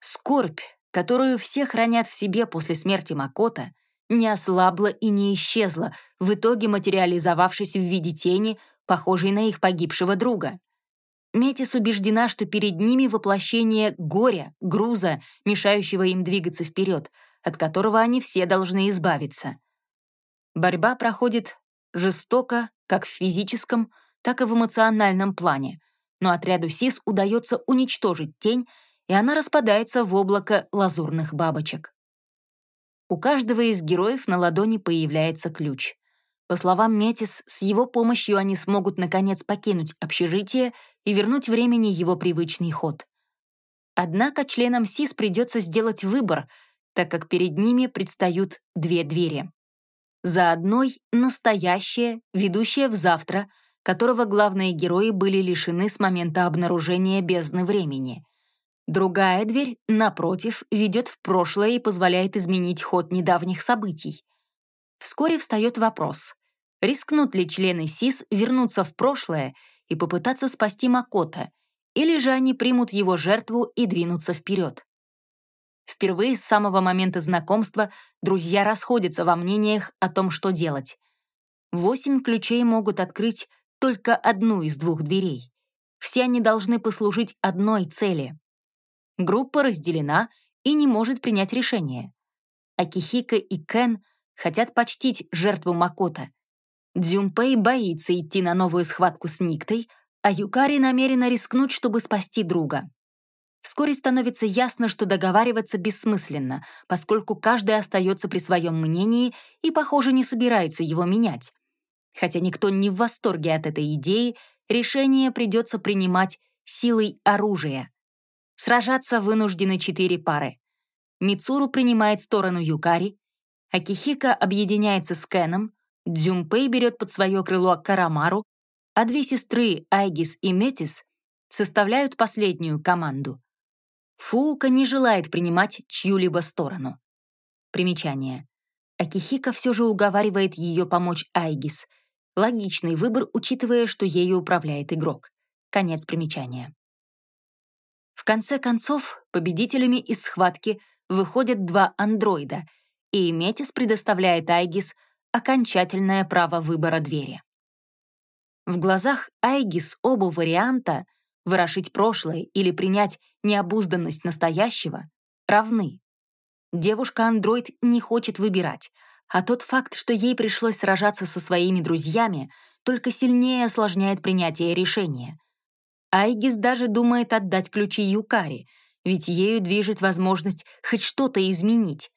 Speaker 1: Скорбь, которую все хранят в себе после смерти Макота, не ослабла и не исчезла, в итоге материализовавшись в виде тени, похожей на их погибшего друга. Метис убеждена, что перед ними воплощение горя, груза, мешающего им двигаться вперед, от которого они все должны избавиться. Борьба проходит жестоко, как в физическом, так и в эмоциональном плане, но отряду СИС удается уничтожить тень, и она распадается в облако лазурных бабочек. У каждого из героев на ладони появляется ключ. По словам Метис, с его помощью они смогут наконец покинуть общежитие и вернуть времени его привычный ход. Однако членам СИС придется сделать выбор, так как перед ними предстают две двери. За одной — настоящее, ведущее в завтра, которого главные герои были лишены с момента обнаружения бездны времени. Другая дверь, напротив, ведет в прошлое и позволяет изменить ход недавних событий. Вскоре встает вопрос, рискнут ли члены СИС вернуться в прошлое и попытаться спасти Макота, или же они примут его жертву и двинутся вперед. Впервые с самого момента знакомства друзья расходятся во мнениях о том, что делать. Восемь ключей могут открыть только одну из двух дверей. Все они должны послужить одной цели. Группа разделена и не может принять решение. Акихика и Кен хотят почтить жертву Макота. Дзюмпэй боится идти на новую схватку с Никтой, а Юкари намерена рискнуть, чтобы спасти друга. Вскоре становится ясно, что договариваться бессмысленно, поскольку каждый остается при своем мнении и, похоже, не собирается его менять. Хотя никто не в восторге от этой идеи, решение придется принимать силой оружия. Сражаться вынуждены четыре пары. Мицуру принимает сторону Юкари, Акихика объединяется с Кеном, Дзюмпэй берет под свое крыло Карамару, а две сестры Айгис и Метис составляют последнюю команду. Фуука не желает принимать чью-либо сторону. Примечание. Акихика все же уговаривает ее помочь Айгис. Логичный выбор, учитывая, что ею управляет игрок. Конец примечания. В конце концов, победителями из схватки выходят два андроида, и Метис предоставляет Айгис окончательное право выбора двери. В глазах Айгис оба варианта вырошить прошлое или принять необузданность настоящего равны. Девушка-андроид не хочет выбирать, а тот факт, что ей пришлось сражаться со своими друзьями, только сильнее осложняет принятие решения. Айгис даже думает отдать ключи Юкари, ведь ею движет возможность хоть что-то изменить.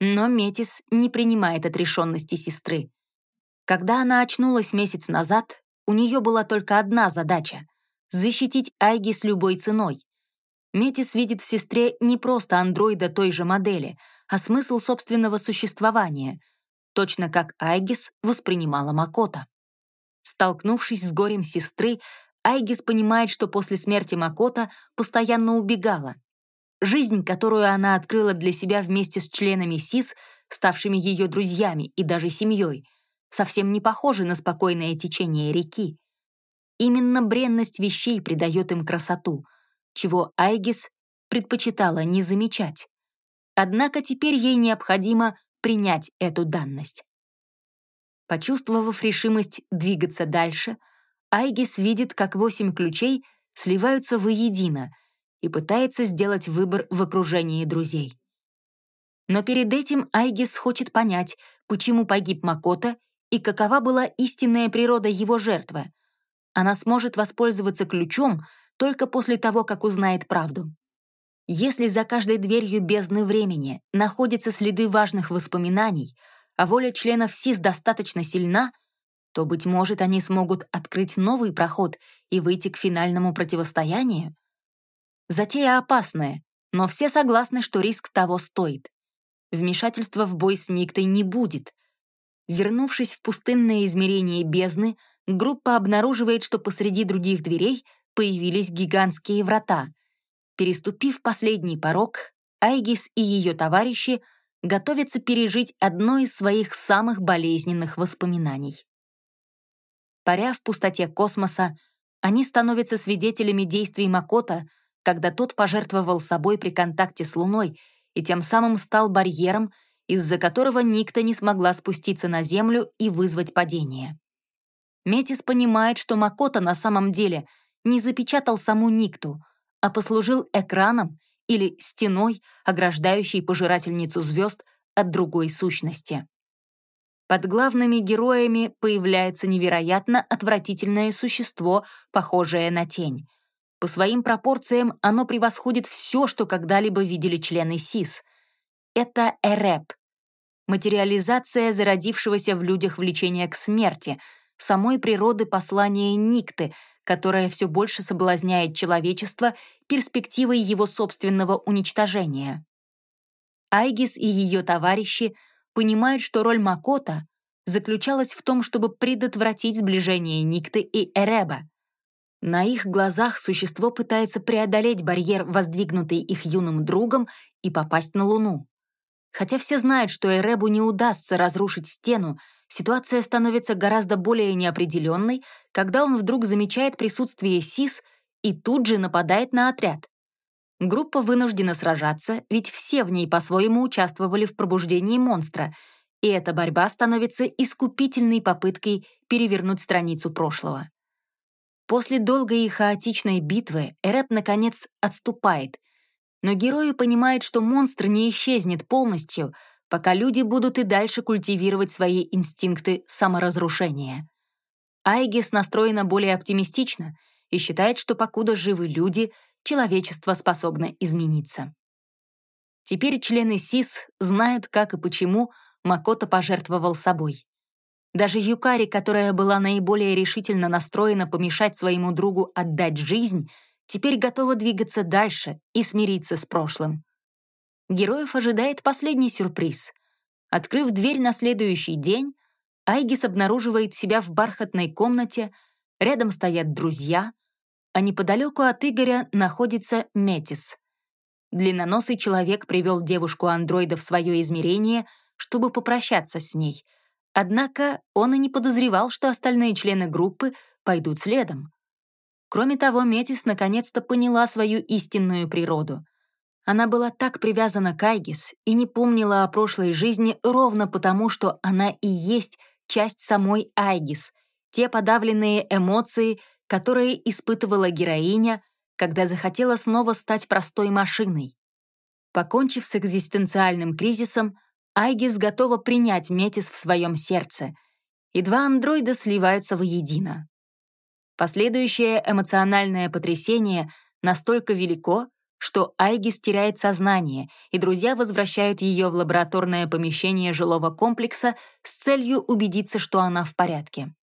Speaker 1: Но Метис не принимает отрешенности сестры. Когда она очнулась месяц назад, у нее была только одна задача — защитить Айги с любой ценой. Метис видит в сестре не просто андроида той же модели, а смысл собственного существования, точно как Айгис воспринимала Макота. Столкнувшись с горем сестры, Айгис понимает, что после смерти Макота постоянно убегала. Жизнь, которую она открыла для себя вместе с членами СИС, ставшими ее друзьями и даже семьей, совсем не похожа на спокойное течение реки. Именно бренность вещей придает им красоту, чего Айгис предпочитала не замечать. Однако теперь ей необходимо принять эту данность. Почувствовав решимость двигаться дальше, Айгис видит, как восемь ключей сливаются воедино и пытается сделать выбор в окружении друзей. Но перед этим Айгис хочет понять, почему погиб Макота и какова была истинная природа его жертвы. Она сможет воспользоваться ключом только после того, как узнает правду. Если за каждой дверью бездны времени находятся следы важных воспоминаний, а воля членов СИС достаточно сильна, то, быть может, они смогут открыть новый проход и выйти к финальному противостоянию? Затея опасная, но все согласны, что риск того стоит. Вмешательства в бой с Никтой не будет. Вернувшись в пустынное измерение бездны, группа обнаруживает, что посреди других дверей появились гигантские врата. Переступив последний порог, Айгис и ее товарищи готовятся пережить одно из своих самых болезненных воспоминаний. Паря в пустоте космоса, они становятся свидетелями действий Макота, когда тот пожертвовал собой при контакте с Луной и тем самым стал барьером, из-за которого Никта не смогла спуститься на Землю и вызвать падение. Метис понимает, что Макота на самом деле не запечатал саму Никту, а послужил экраном или стеной, ограждающей пожирательницу звезд от другой сущности. Под главными героями появляется невероятно отвратительное существо, похожее на тень. По своим пропорциям оно превосходит все, что когда-либо видели члены СИС. Это Эреп. Материализация зародившегося в людях влечения к смерти, самой природы послания Никты, которая все больше соблазняет человечество перспективой его собственного уничтожения. Айгис и ее товарищи понимают, что роль Макота заключалась в том, чтобы предотвратить сближение Никты и Эреба. На их глазах существо пытается преодолеть барьер, воздвигнутый их юным другом, и попасть на Луну. Хотя все знают, что Эребу не удастся разрушить стену, ситуация становится гораздо более неопределенной, когда он вдруг замечает присутствие СИС и тут же нападает на отряд. Группа вынуждена сражаться, ведь все в ней по-своему участвовали в пробуждении монстра, и эта борьба становится искупительной попыткой перевернуть страницу прошлого. После долгой и хаотичной битвы Эреп, наконец, отступает, но герои понимают, что монстр не исчезнет полностью, пока люди будут и дальше культивировать свои инстинкты саморазрушения. Айгис настроена более оптимистично и считает, что покуда живы люди, человечество способно измениться. Теперь члены СИС знают, как и почему Макото пожертвовал собой. Даже Юкари, которая была наиболее решительно настроена помешать своему другу отдать жизнь, теперь готова двигаться дальше и смириться с прошлым. Героев ожидает последний сюрприз. Открыв дверь на следующий день, Айгис обнаруживает себя в бархатной комнате, рядом стоят друзья, а неподалеку от Игоря находится Метис. Длинноносый человек привел девушку-андроида в свое измерение, чтобы попрощаться с ней — Однако он и не подозревал, что остальные члены группы пойдут следом. Кроме того, Метис наконец-то поняла свою истинную природу. Она была так привязана к Айгис и не помнила о прошлой жизни ровно потому, что она и есть часть самой Айгис, те подавленные эмоции, которые испытывала героиня, когда захотела снова стать простой машиной. Покончив с экзистенциальным кризисом, Айгис готова принять Метис в своем сердце, и два андроида сливаются воедино. Последующее эмоциональное потрясение настолько велико, что Айгис теряет сознание, и друзья возвращают ее в лабораторное помещение жилого комплекса с целью убедиться, что она в порядке.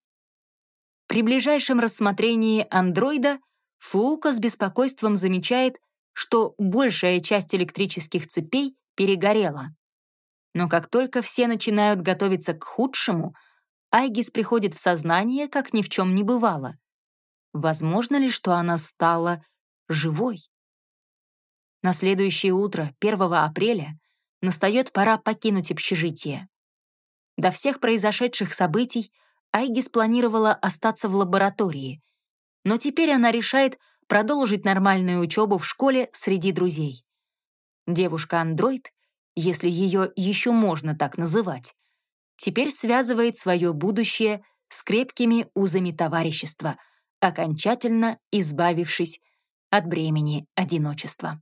Speaker 1: При ближайшем рассмотрении андроида Фуука с беспокойством замечает, что большая часть электрических цепей перегорела. Но как только все начинают готовиться к худшему, Айгис приходит в сознание, как ни в чем не бывало. Возможно ли, что она стала живой? На следующее утро, 1 апреля, настает пора покинуть общежитие. До всех произошедших событий Айгис планировала остаться в лаборатории, но теперь она решает продолжить нормальную учебу в школе среди друзей. Девушка-андроид, если ее еще можно так называть, теперь связывает свое будущее с крепкими узами товарищества, окончательно избавившись от бремени одиночества.